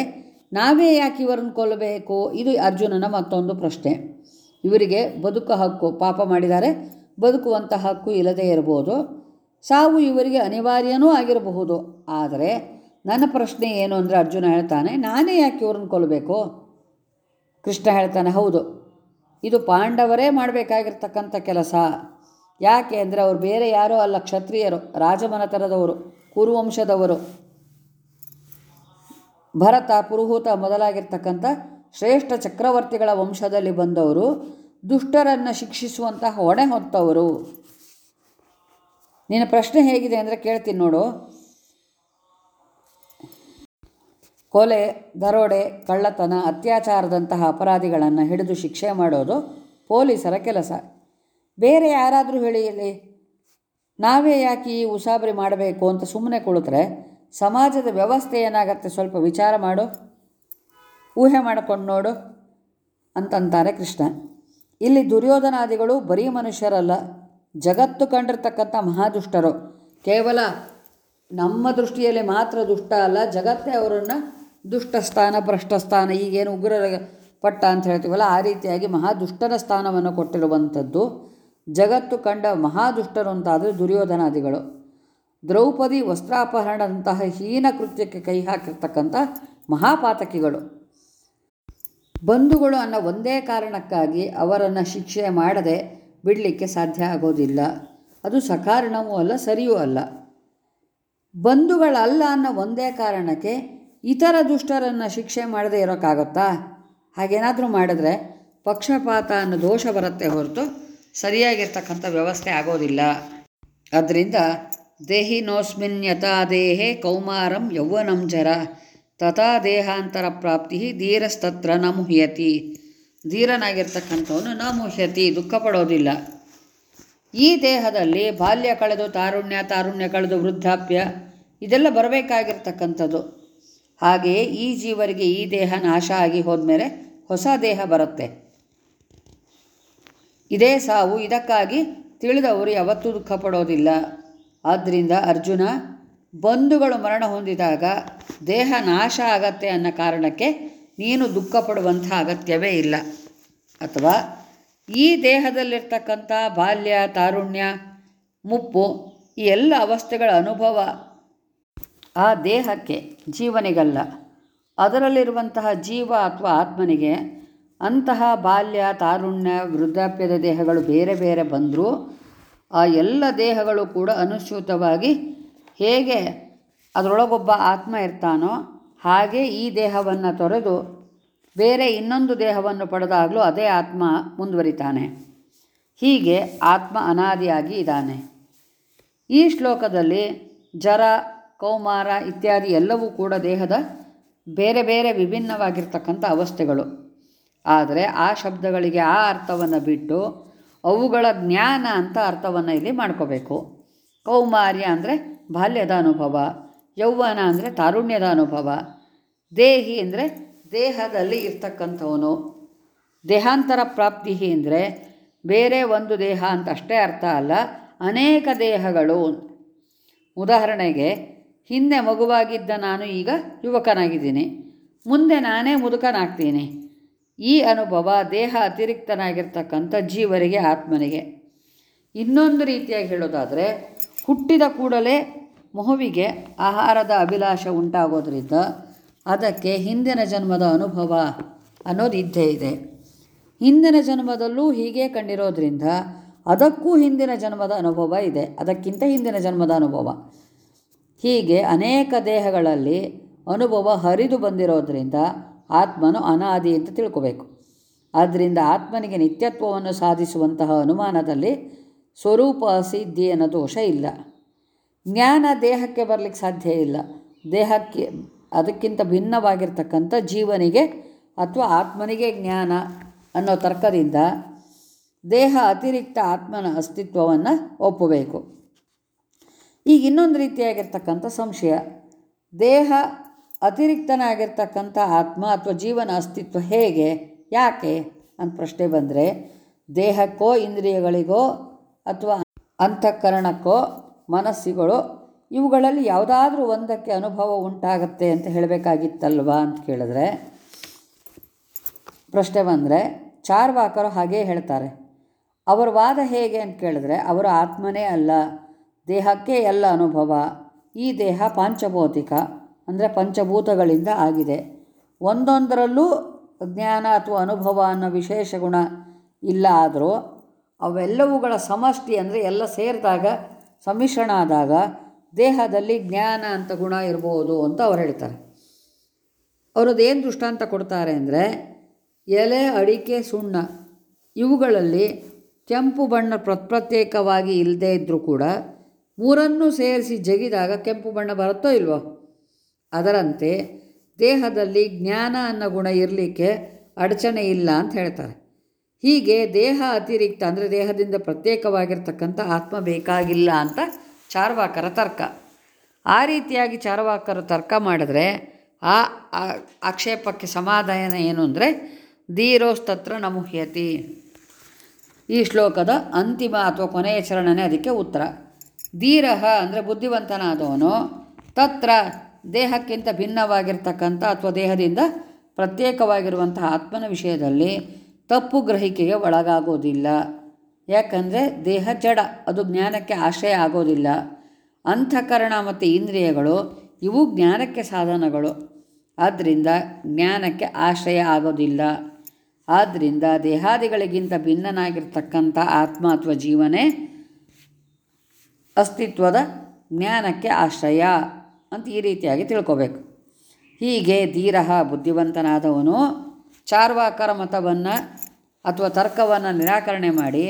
ನಾವೇ ಯಾಕೆ ಇವರನ್ನು ಕೊಲ್ಲಬೇಕು? ಇದು ಅರ್ಜುನನ ಮತ್ತೊಂದು ಪ್ರಶ್ನೆ. ಇವರಿಗೆ ಬದುಕು ಹಕ್ಕು ಪಾಪ ಮಾಡಿದ್ದಾರೆ ಬದುಕುವಂಥ ಹಕ್ಕು ಇಲ್ಲದೇ ಇರಬಹುದು ಸಾವು ಇವರಿಗೆ ಅನಿವಾರ್ಯನೂ ಆಗಿರಬಹುದು, ಆದರೆ ನನ್ನ ಪ್ರಶ್ನೆ ಏನು ಅಂದರೆ ಅರ್ಜುನ ಹೇಳ್ತಾನೆ, ನಾನೇ ಯಾಕೆ ಇವ್ರನ್ನ ಕೊಲ್ಲಬೇಕು? ಕೃಷ್ಣ ಹೇಳ್ತಾನೆ, ಹೌದು, ಇದು ಪಾಂಡವರೇ ಮಾಡಬೇಕಾಗಿರ್ತಕ್ಕಂಥ ಕೆಲಸ. ಯಾಕೆ ಅಂದರೆ ಅವರು ಬೇರೆ ಯಾರೋ ಅಲ್ಲ, ಕ್ಷತ್ರಿಯರು, ರಾಜಮನತನದವರು, ಕುರುವಂಶದವರು. ಭರತ, ಪುರುಹೂತ ಮೊದಲಾಗಿರ್ತಕ್ಕಂಥ ಶ್ರೇಷ್ಠ ಚಕ್ರವರ್ತಿಗಳ ವಂಶದಲ್ಲಿ ಬಂದವರು, ದುಷ್ಟರನ್ನು ಶಿಕ್ಷಿಸುವಂತಹ ಹೊಣೆ ಹೊತ್ತವರು. ನಿನ್ನ ಪ್ರಶ್ನೆ ಹೇಗಿದೆ ಅಂದರೆ ಕೇಳ್ತೀನಿ ನೋಡು. ಕೊಲೆ, ದರೋಡೆ, ಕಳ್ಳತನ, ಅತ್ಯಾಚಾರದಂತಹ ಅಪರಾಧಿಗಳನ್ನು ಹಿಡಿದು ಶಿಕ್ಷೆ ಮಾಡೋದು ಪೊಲೀಸರ ಕೆಲಸ. ಬೇರೆ ಯಾರಾದರೂ ಹೇಳಿ ನಾವೇ ಯಾಕೆ ಈ ಉಸಾಬರಿ ಮಾಡಬೇಕು ಅಂತ ಸುಮ್ಮನೆ ಕುಳಿತರೆ ಸಮಾಜದ ವ್ಯವಸ್ಥೆ ಏನಾಗತ್ತೆ ಸ್ವಲ್ಪ ವಿಚಾರ ಮಾಡು, ಊಹೆ ಮಾಡಿಕೊಂಡು ನೋಡು ಅಂತಂತಾರೆ ಕೃಷ್ಣ. ಇಲ್ಲಿ ದುರ್ಯೋಧನಾದಿಗಳು ಬರೀ ಮನುಷ್ಯರಲ್ಲ, ಜಗತ್ತು ಕಂಡಿರ್ತಕ್ಕಂಥ ಮಹಾದುಷ್ಟರು. ಕೇವಲ ನಮ್ಮ ದೃಷ್ಟಿಯಲ್ಲಿ ಮಾತ್ರ ದುಷ್ಟ ಅಲ್ಲ, ಜಗತ್ತೇ ಅವರನ್ನು ದುಷ್ಟ ಸ್ಥಾನ ಭ್ರಷ್ಟ ಸ್ಥಾನ ಈಗೇನು ಉಗ್ರರ ಪಟ್ಟ ಅಂತ ಹೇಳ್ತೀವಲ್ಲ, ಆ ರೀತಿಯಾಗಿ ಮಹಾದುಷ್ಟನ ಸ್ಥಾನವನ್ನು ಕೊಟ್ಟಿರುವಂಥದ್ದು. ಜಗತ್ತು ಕಂಡ ಮಹಾದುಷ್ಟರು ಅಂತಾದರೆ ದುರ್ಯೋಧನಾದಿಗಳು. ದ್ರೌಪದಿ ವಸ್ತ್ರಾಪಹರಣದಂತಹ ಹೀನ ಕೃತ್ಯಕ್ಕೆ ಕೈ ಹಾಕಿರ್ತಕ್ಕಂಥ ಮಹಾಪಾತಕಿಗಳು. ಬಂಧುಗಳು ಅನ್ನೋ ಒಂದೇ ಕಾರಣಕ್ಕಾಗಿ ಅವರನ್ನು ಶಿಕ್ಷೆ ಮಾಡದೆ ಬಿಡಲಿಕ್ಕೆ ಸಾಧ್ಯ ಆಗೋದಿಲ್ಲ. ಅದು ಸಕಾರಣವೂ ಅಲ್ಲ, ಸರಿಯೂ ಅಲ್ಲ. ಬಂಧುಗಳಲ್ಲ ಅನ್ನೋ ಒಂದೇ ಕಾರಣಕ್ಕೆ ಇತರ ದುಷ್ಟರನ್ನು ಶಿಕ್ಷೆ ಮಾಡದೇ ಇರೋಕ್ಕಾಗುತ್ತಾ? ಹಾಗೇನಾದರೂ ಮಾಡಿದ್ರೆ ಪಕ್ಷಪಾತ ಅನ್ನೋ ದೋಷ ಬರುತ್ತೆ ಹೊರತು ಸರಿಯಾಗಿರ್ತಕ್ಕಂಥ ವ್ಯವಸ್ಥೆ ಆಗೋದಿಲ್ಲ. ಅದರಿಂದ ದೇಹಿನೋಸ್ಮಿನ್ ಯಥಾ ದೇಹೇ ಕೌಮಾರಂ ಯೌವನಂ ಜರ. ತಥಾ ದೇಹಾಂತರ ಪ್ರಾಪ್ತಿ ಧೀರಸ್ತತ್ರ ನ ಮುಹ್ಯತಿ ಧೀರನಾಗಿರ್ತಕ್ಕಂಥವನು ನ ಮುಹ್ಯತಿ ದುಃಖ ಪಡೋದಿಲ್ಲ ಈ ದೇಹದಲ್ಲಿ ಬಾಲ್ಯ ಕಳೆದು ತಾರುಣ್ಯ ತಾರುಣ್ಯ ಕಳೆದು ವೃದ್ಧಾಪ್ಯ, ಇದೆಲ್ಲ ಬರಬೇಕಾಗಿರ್ತಕ್ಕಂಥದ್ದು. ಹಾಗೆಯೇ ಈ ಜೀವರಿಗೆ ಈ ದೇಹ ನಾಶ ಆಗಿ ಹೋದ್ಮೇಲೆ ಹೊಸ ದೇಹ ಬರುತ್ತೆ. ಇದೇ ಸಾವು, ಇದಕ್ಕಾಗಿ ತಿಳಿದವರು ಯಾವತ್ತೂ ದುಃಖ ಪಡೋದಿಲ್ಲ ಆದ್ದರಿಂದ ಅರ್ಜುನ, ಬಂಧುಗಳು ಮರಣ ಹೊಂದಿದಾಗ ದೇಹ ನಾಶ ಆಗತ್ತೆ ಅನ್ನೋ ಕಾರಣಕ್ಕೆ ನೀನು ದುಃಖ ಪಡುವಂಥ ಅಗತ್ಯವೇ ಇಲ್ಲ. ಅಥವಾ ಈ ದೇಹದಲ್ಲಿರ್ತಕ್ಕಂಥ ಬಾಲ್ಯ, ತಾರುಣ್ಯ, ಮುಪ್ಪು ಈ ಎಲ್ಲ ಅವಸ್ಥೆಗಳ ಅನುಭವ ಆ ದೇಹಕ್ಕೆ ಜೀವನಿಗಲ್ಲ. ಅದರಲ್ಲಿರುವಂತಹ ಜೀವ ಅಥವಾ ಆತ್ಮನಿಗೆ ಅಂತಹ ಬಾಲ್ಯ, ತಾರುಣ್ಯ, ವೃದ್ಧಾಪ್ಯದ ದೇಹಗಳು ಬೇರೆ ಬೇರೆ ಬಂದರೂ ಆ ಎಲ್ಲ ದೇಹಗಳು ಕೂಡ ಅನುಸೂತವಾಗಿ ಹೇಗೆ ಅದರೊಳಗೊಬ್ಬ ಆತ್ಮ ಇರ್ತಾನೋ ಹಾಗೆ ಈ ದೇಹವನ್ನು ತೊರೆದು ಬೇರೆ ಇನ್ನೊಂದು ದೇಹವನ್ನು ಪಡೆದಾಗಲೂ ಅದೇ ಆತ್ಮ ಮುಂದುವರಿತಾನೆ. ಹೀಗೆ ಆತ್ಮ ಅನಾದಿಯಾಗಿ ಇದ್ದಾನೆ. ಈ ಶ್ಲೋಕದಲ್ಲಿ ಜರ ಕೌಮಾರ ಇತ್ಯಾದಿ ಎಲ್ಲವೂ ಕೂಡ ದೇಹದ ಬೇರೆ ಬೇರೆ ವಿಭಿನ್ನವಾಗಿರ್ತಕ್ಕಂಥ ಅವಸ್ಥೆಗಳು. ಆದರೆ ಆ ಶಬ್ದಗಳಿಗೆ ಆ ಅರ್ಥವನ್ನು ಬಿಟ್ಟು ಅವುಗಳ ಜ್ಞಾನ ಅಂತ ಅರ್ಥವನ್ನು ಇಲ್ಲಿ ಮಾಡ್ಕೋಬೇಕು. ಕೌಮಾರ್ಯ ಅಂದರೆ ಬಾಲ್ಯದ ಅನುಭವ, ಯೌವನ ಅಂದರೆ ತಾರುಣ್ಯದ ಅನುಭವ, ದೇಹಿ ಅಂದರೆ ದೇಹದಲ್ಲಿ ಇರ್ತಕ್ಕಂಥವನು. ದೇಹಾಂತರ ಪ್ರಾಪ್ತಿ ಅಂದರೆ ಬೇರೆ ಒಂದು ದೇಹ ಅಂತ ಅಷ್ಟೇ ಅರ್ಥ ಅಲ್ಲ, ಅನೇಕ ದೇಹಗಳು. ಉದಾಹರಣೆಗೆ ಹಿಂದೆ ಮಗುವಾಗಿದ್ದ ನಾನು ಈಗ ಯುವಕನಾಗಿದ್ದೀನಿ. ಮುಂದೆ ನಾನೇ ಮುದುಕನಾಗ್ತೀನಿ. ಈ ಅನುಭವ ದೇಹ ಅತಿರಿಕ್ತನಾಗಿರ್ತಕ್ಕಂಥ ಜೀವರಿಗೆ, ಆತ್ಮನಿಗೆ. ಇನ್ನೊಂದು ರೀತಿಯಾಗಿ ಹೇಳೋದಾದರೆ, ಹುಟ್ಟಿದ ಕೂಡಲೇ ಮಹುವಿಗೆ ಆಹಾರದ ಅಭಿಲಾಷ ಉಂಟಾಗೋದ್ರಿಂದ ಅದಕ್ಕೆ ಹಿಂದಿನ ಜನ್ಮದ ಅನುಭವ ಅನ್ನೋದು ಇದ್ದೇ ಇದೆ. ಹಿಂದಿನ ಜನ್ಮದಲ್ಲೂ ಹೀಗೆ ಕಂಡಿರೋದ್ರಿಂದ ಅದಕ್ಕೂ ಹಿಂದಿನ ಜನ್ಮದ ಅನುಭವ ಇದೆ. ಅದಕ್ಕಿಂತ ಹಿಂದಿನ ಜನ್ಮದ ಅನುಭವ. ಹೀಗೆ ಅನೇಕ ದೇಹಗಳಲ್ಲಿ ಅನುಭವ ಹರಿದು ಬಂದಿರೋದರಿಂದ ಆತ್ಮನು ಅನಾದಿ ಅಂತ ತಿಳ್ಕೋಬೇಕು. ಆದ್ದರಿಂದ ಆತ್ಮನಿಗೆ ನಿತ್ಯತ್ವವನ್ನು ಸಾಧಿಸುವಂತಹ ಅನುಮಾನದಲ್ಲಿ ಸ್ವರೂಪ ಸಿದ್ಧಿ ಅನ್ನೋ ದೋಷ ಇಲ್ಲ. ಜ್ಞಾನ ದೇಹಕ್ಕೆ ಬರಲಿಕ್ಕೆ ಸಾಧ್ಯ ಇಲ್ಲ. ದೇಹಕ್ಕೆ ಅದಕ್ಕಿಂತ ಭಿನ್ನವಾಗಿರ್ತಕ್ಕಂಥ ಜೀವನಿಗೆ ಅಥವಾ ಆತ್ಮನಿಗೆ ಜ್ಞಾನ ಅನ್ನೋ ತರ್ಕದಿಂದ ದೇಹ ಅತಿರಿಕ್ತ ಆತ್ಮನ ಅಸ್ತಿತ್ವವನ್ನು ಒಪ್ಪಬೇಕು. ಈಗ ಇನ್ನೊಂದು ರೀತಿಯಾಗಿರ್ತಕ್ಕಂಥ ಸಂಶಯ. ದೇಹ ಅತಿರಿಕ್ತನಾಗಿರ್ತಕ್ಕಂಥ ಆತ್ಮ ಅಥವಾ ಜೀವನ ಅಸ್ತಿತ್ವ ಹೇಗೆ, ಯಾಕೆ ಅಂತ ಪ್ರಶ್ನೆ ಬಂದರೆ, ದೇಹಕ್ಕೋ, ಇಂದ್ರಿಯಗಳಿಗೋ ಅಥವಾ ಅಂತಃಕರಣಕ್ಕೋ ಮನಸ್ಸುಗಳು ಇವುಗಳಲ್ಲಿ ಯಾವುದಾದ್ರೂ ಒಂದಕ್ಕೆ ಅನುಭವ ಉಂಟಾಗತ್ತೆ ಅಂತ ಹೇಳಬೇಕಾಗಿತ್ತಲ್ವಾ ಅಂತ ಕೇಳಿದ್ರೆ, ಪ್ರಶ್ನೆ ಬಂದರೆ, ಚಾರ್ವಾಕರು ಹಾಗೇ ಹೇಳ್ತಾರೆ. ಅವರ ವಾದ ಹೇಗೆ ಅಂತ ಕೇಳಿದ್ರೆ, ಅವರ ಆತ್ಮನೇ ಅಲ್ಲ. ದೇಹಕ್ಕೆ ಎಲ್ಲ ಅನುಭವ. ಈ ದೇಹ ಪಾಂಚಭೌತಿಕ, ಅಂದರೆ ಪಂಚಭೂತಗಳಿಂದ ಆಗಿದೆ. ಒಂದೊಂದರಲ್ಲೂ ಜ್ಞಾನ ಅಥವಾ ಅನುಭವ ಅನ್ನೋ ವಿಶೇಷ ಗುಣ ಇಲ್ಲ ಆದರೂ ಅವೆಲ್ಲವುಗಳ ಸಮಷ್ಟಿ ಅಂದರೆ ಎಲ್ಲ ಸೇರಿದಾಗ, ಸಮ್ಮಿಶ್ರಣ ಆದಾಗ ದೇಹದಲ್ಲಿ ಜ್ಞಾನ ಅಂತ ಗುಣ ಇರ್ಬೋದು ಅಂತ ಅವ್ರು ಹೇಳ್ತಾರೆ. ಅವರದ್ದು ಏನು ದೃಷ್ಟಾಂತ ಕೊಡ್ತಾರೆ ಅಂದರೆ ಎಲೆ, ಅಡಿಕೆ, ಸುಣ್ಣ ಇವುಗಳಲ್ಲಿ ಕೆಂಪು ಬಣ್ಣ ಪ್ರತ್ಯೇಕವಾಗಿ ಇಲ್ಲದೇ ಇದ್ದರೂ ಕೂಡ ಮೂರನ್ನೂ ಸೇರಿಸಿ ಜಗಿದಾಗ ಕೆಂಪು ಬಣ್ಣ ಬರುತ್ತೋ ಇಲ್ವೋ? ಅದರಂತೆ ದೇಹದಲ್ಲಿ ಜ್ಞಾನ ಅನ್ನೋ ಗುಣ ಇರಲಿಕ್ಕೆ ಅಡಚಣೆ ಇಲ್ಲ ಅಂತ ಹೇಳ್ತಾರೆ. ಹೀಗೆ ದೇಹ ಅತಿರಿಕ್ತ ಅಂದರೆ ದೇಹದಿಂದ ಪ್ರತ್ಯೇಕವಾಗಿರ್ತಕ್ಕಂಥ ಆತ್ಮ ಬೇಕಾಗಿಲ್ಲ ಅಂತ ಚಾರ್ವಾಕರ ತರ್ಕ. ಆ ರೀತಿಯಾಗಿ ಚಾರ್ವಾಕರು ತರ್ಕ ಮಾಡಿದ್ರೆ ಆ ಆಕ್ಷೇಪಕ್ಕೆ ಸಮಾಧಾನ ಏನು ಅಂದರೆ ಧೀರೋಸ್ತತ್ರ ನಮುಹ್ಯತಿ. ಈ ಶ್ಲೋಕದ ಅಂತಿಮ ಅಥವಾ ಕೊನೆಯ ಚರಣನೇ ಅದಕ್ಕೆ ಉತ್ತರ. ಧೀರಃ ಅಂದರೆ ಬುದ್ಧಿವಂತನಾದವನು, ತತ್ರ ದೇಹಕ್ಕಿಂತ ಭಿನ್ನವಾಗಿರ್ತಕ್ಕಂಥ ಅಥವಾ ದೇಹದಿಂದ ಪ್ರತ್ಯೇಕವಾಗಿರುವಂತಹ ಆತ್ಮನ ವಿಷಯದಲ್ಲಿ ತಪ್ಪು ಗ್ರಹಿಕೆಗೆ ಒಳಗಾಗೋದಿಲ್ಲ. ಯಾಕಂದರೆ ದೇಹ ಜಡ, ಅದು ಜ್ಞಾನಕ್ಕೆ ಆಶ್ರಯ ಆಗೋದಿಲ್ಲ. ಅಂತಃಕರಣ ಮತ್ತು ಇಂದ್ರಿಯಗಳು, ಇವು ಜ್ಞಾನಕ್ಕೆ ಸಾಧನಗಳು. ಆದ್ದರಿಂದ ಜ್ಞಾನಕ್ಕೆ ಆಶ್ರಯ ಆಗೋದಿಲ್ಲ. ಆದ್ದರಿಂದ ದೇಹಾದಿಗಳಿಗಿಂತ ಭಿನ್ನನಾಗಿರ್ತಕ್ಕಂಥ ಆತ್ಮ ಅಥವಾ ಜೀವನೇ ಅಸ್ತಿತ್ವದ ಜ್ಞಾನಕ್ಕೆ ಆಶ್ರಯ ಅಂತ ಈ ರೀತಿಯಾಗಿ ತಿಳ್ಕೋಬೇಕು. ಹೀಗೆ ಧೀರ ಬುದ್ಧಿವಂತನಾದವನು ಚಾರ್ವಾಕರ ಮತವನ್ನು ಅಥವಾ ತರ್ಕವನ್ನು ನಿರಾಕರಣೆ ಮಾಡಿ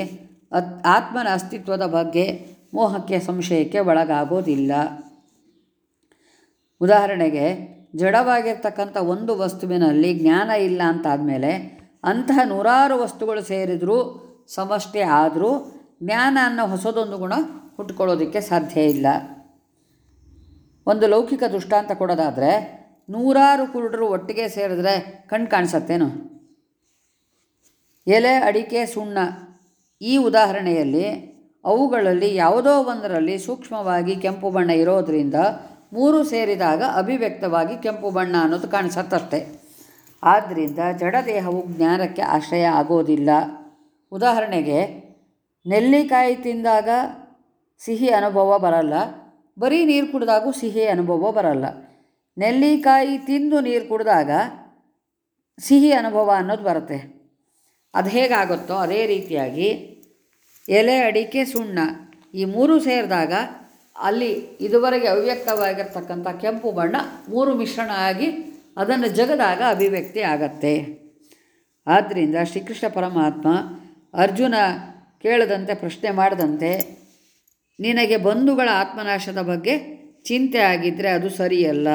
ಅತ್ ಆತ್ಮನ ಅಸ್ತಿತ್ವದ ಬಗ್ಗೆ ಮೋಹಕ್ಕೆ ಸಂಶಯಕ್ಕೆ ಒಳಗಾಗೋದಿಲ್ಲ. ಉದಾಹರಣೆಗೆ ಜಡವಾಗಿರ್ತಕ್ಕಂಥ ಒಂದು ವಸ್ತುವಿನಲ್ಲಿ ಜ್ಞಾನ ಇಲ್ಲ ಅಂತಾದಮೇಲೆ ಅಂತಹ ನೂರಾರು ವಸ್ತುಗಳು ಸೇರಿದರೂ ಸಮಷ್ಟಿ ಆದರೂ ಜ್ಞಾನ ಅನ್ನೋ ಹೊಸದೊಂದು ಗುಣ ಹುಟ್ಕೊಳ್ಳೋದಕ್ಕೆ ಸಾಧ್ಯ ಇಲ್ಲ. ಒಂದು ಲೌಕಿಕ ದೃಷ್ಟಾಂತ ಕೊಡೋದಾದರೆ, ನೂರಾರು ಕುರುಡರು ಒಟ್ಟಿಗೆ ಸೇರಿದ್ರೆ ಕಣ್ಣು ಕಾಣಿಸತ್ತೇನು? ಎಲೆ, ಅಡಿಕೆ, ಸುಣ್ಣ. ಈ ಉದಾಹರಣೆಯಲ್ಲಿ ಅವುಗಳಲ್ಲಿ ಯಾವುದೋ ಒಂದರಲ್ಲಿ ಸೂಕ್ಷ್ಮವಾಗಿ ಕೆಂಪು ಬಣ್ಣ ಇರೋದರಿಂದ ಮೂರು ಸೇರಿದಾಗ ಅಭಿವ್ಯಕ್ತವಾಗಿ ಕೆಂಪು ಬಣ್ಣ ಅನ್ನೋದು ಕಾಣಿಸತ್ತಷ್ಟೆ. ಆದ್ದರಿಂದ ಜಡದೇಹವು ಜ್ಞಾನಕ್ಕೆ ಆಶ್ರಯ ಆಗೋದಿಲ್ಲ. ಉದಾಹರಣೆಗೆ, ನೆಲ್ಲಿಕಾಯಿ ತಿಂದಾಗ ಸಿಹಿ ಅನುಭವ ಬರಲ್ಲ. ಬರೀ ನೀರು ಕುಡಿದಾಗೂ ಸಿಹಿ ಅನುಭವ ಬರಲ್ಲ. ನೆಲ್ಲಿಕಾಯಿ ತಿಂದು ನೀರು ಕುಡಿದಾಗ ಸಿಹಿ ಅನುಭವ ಅನ್ನೋದು ಬರುತ್ತೆ. ಅದು ಹೇಗಾಗುತ್ತೋ ಅದೇ ರೀತಿಯಾಗಿ ಎಲೆ, ಅಡಿಕೆ, ಸುಣ್ಣ ಈ ಮೂರು ಸೇರಿದಾಗ ಅಲ್ಲಿ ಇದುವರೆಗೆ ಅವ್ಯಕ್ತವಾಗಿರ್ತಕ್ಕಂಥ ಕೆಂಪು ಬಣ್ಣ ಮೂರು ಮಿಶ್ರಣ ಆಗಿ ಅದನ್ನು ಜಗದಾಗ ಅಭಿವ್ಯಕ್ತಿ ಆಗತ್ತೆ. ಆದ್ದರಿಂದ ಶ್ರೀಕೃಷ್ಣ ಪರಮಾತ್ಮ ಅರ್ಜುನ ಕೇಳದಂತೆ ಪ್ರಶ್ನೆ ಮಾಡದಂತೆ ನಿನಗೆ ಬಂಧುಗಳ ಆತ್ಮನಾಶದ ಬಗ್ಗೆ ಚಿಂತೆ ಆಗಿದ್ದರೆ ಅದು ಸರಿಯಲ್ಲ.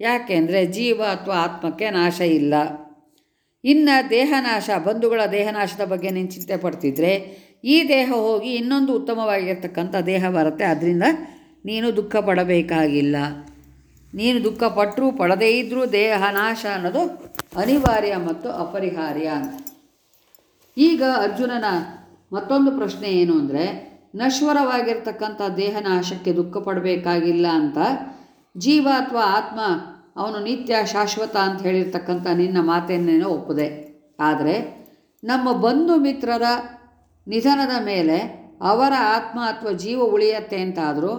ಯಾಕೆಂದರೆ ಜೀವ ಅಥವಾ ಆತ್ಮಕ್ಕೆ ನಾಶ ಇಲ್ಲ. ಇನ್ನು ದೇಹನಾಶ, ಬಂಧುಗಳ ದೇಹನಾಶದ ಬಗ್ಗೆ ನೀನು ಚಿಂತೆ ಪಡ್ತಿದ್ರೆ ಈ ದೇಹ ಹೋಗಿ ಇನ್ನೊಂದು ಉತ್ತಮವಾಗಿರ್ತಕ್ಕಂಥ ದೇಹ ಬರುತ್ತೆ. ಅದರಿಂದ ನೀನು ದುಃಖ ಪಡಬೇಕಾಗಿಲ್ಲ. ನೀನು ದುಃಖ ಪಟ್ಟರೂ ಪಡದೇ ಇದ್ದರೂ ದೇಹ ನಾಶ ಅನ್ನೋದು ಅನಿವಾರ್ಯ ಮತ್ತು ಅಪರಿಹಾರ್ಯ ಈಗ ಅರ್ಜುನನ ಮತ್ತೊಂದು ಪ್ರಶ್ನೆ ಏನು ಅಂದರೆ ನಶ್ವರವಾಗಿರ್ತಕ್ಕಂಥ ದೇಹನಾಶಕ್ಕೆ ದುಃಖ ಪಡಬೇಕಾಗಿಲ್ಲ ಅಂತ ಜೀವ ಅಥವಾ ಆತ್ಮ ಅವನು ನಿತ್ಯ ಶಾಶ್ವತ ಅಂತ ಹೇಳಿರ್ತಕ್ಕಂಥ ನಿನ್ನ ಮಾತನ್ನೇನೋ ಒಪ್ಪದೆ. ಆದರೆ ನಮ್ಮ ಬಂಧು ಮಿತ್ರರ ನಿಧನದ ಮೇಲೆ ಅವರ ಆತ್ಮ ಅಥವಾ ಜೀವ ಉಳಿಯತ್ತೆ ಅಂತಾದರೂ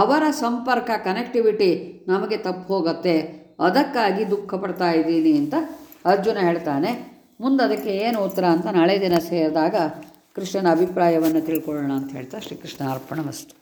ಅವರ ಸಂಪರ್ಕ ಕನೆಕ್ಟಿವಿಟಿ ನಮಗೆ ತಪ್ಪು ಹೋಗುತ್ತೆ. ಅದಕ್ಕಾಗಿ ದುಃಖ ಪಡ್ತಾ ಇದ್ದೀನಿ ಅಂತ ಅರ್ಜುನ ಹೇಳ್ತಾನೆ. ಮುಂದೆ ಅದಕ್ಕೆ ಏನು ಉತ್ತರ ಅಂತ ನಾಳೆ ದಿನ ಸೇರಿದಾಗ ಕೃಷ್ಣನ ಅಭಿಪ್ರಾಯವನ್ನು ತಿಳ್ಕೊಳ್ಳೋಣ ಅಂತ ಹೇಳ್ತಾ ಶ್ರೀಕೃಷ್ಣ ಅರ್ಪಣ ವಸ್ತು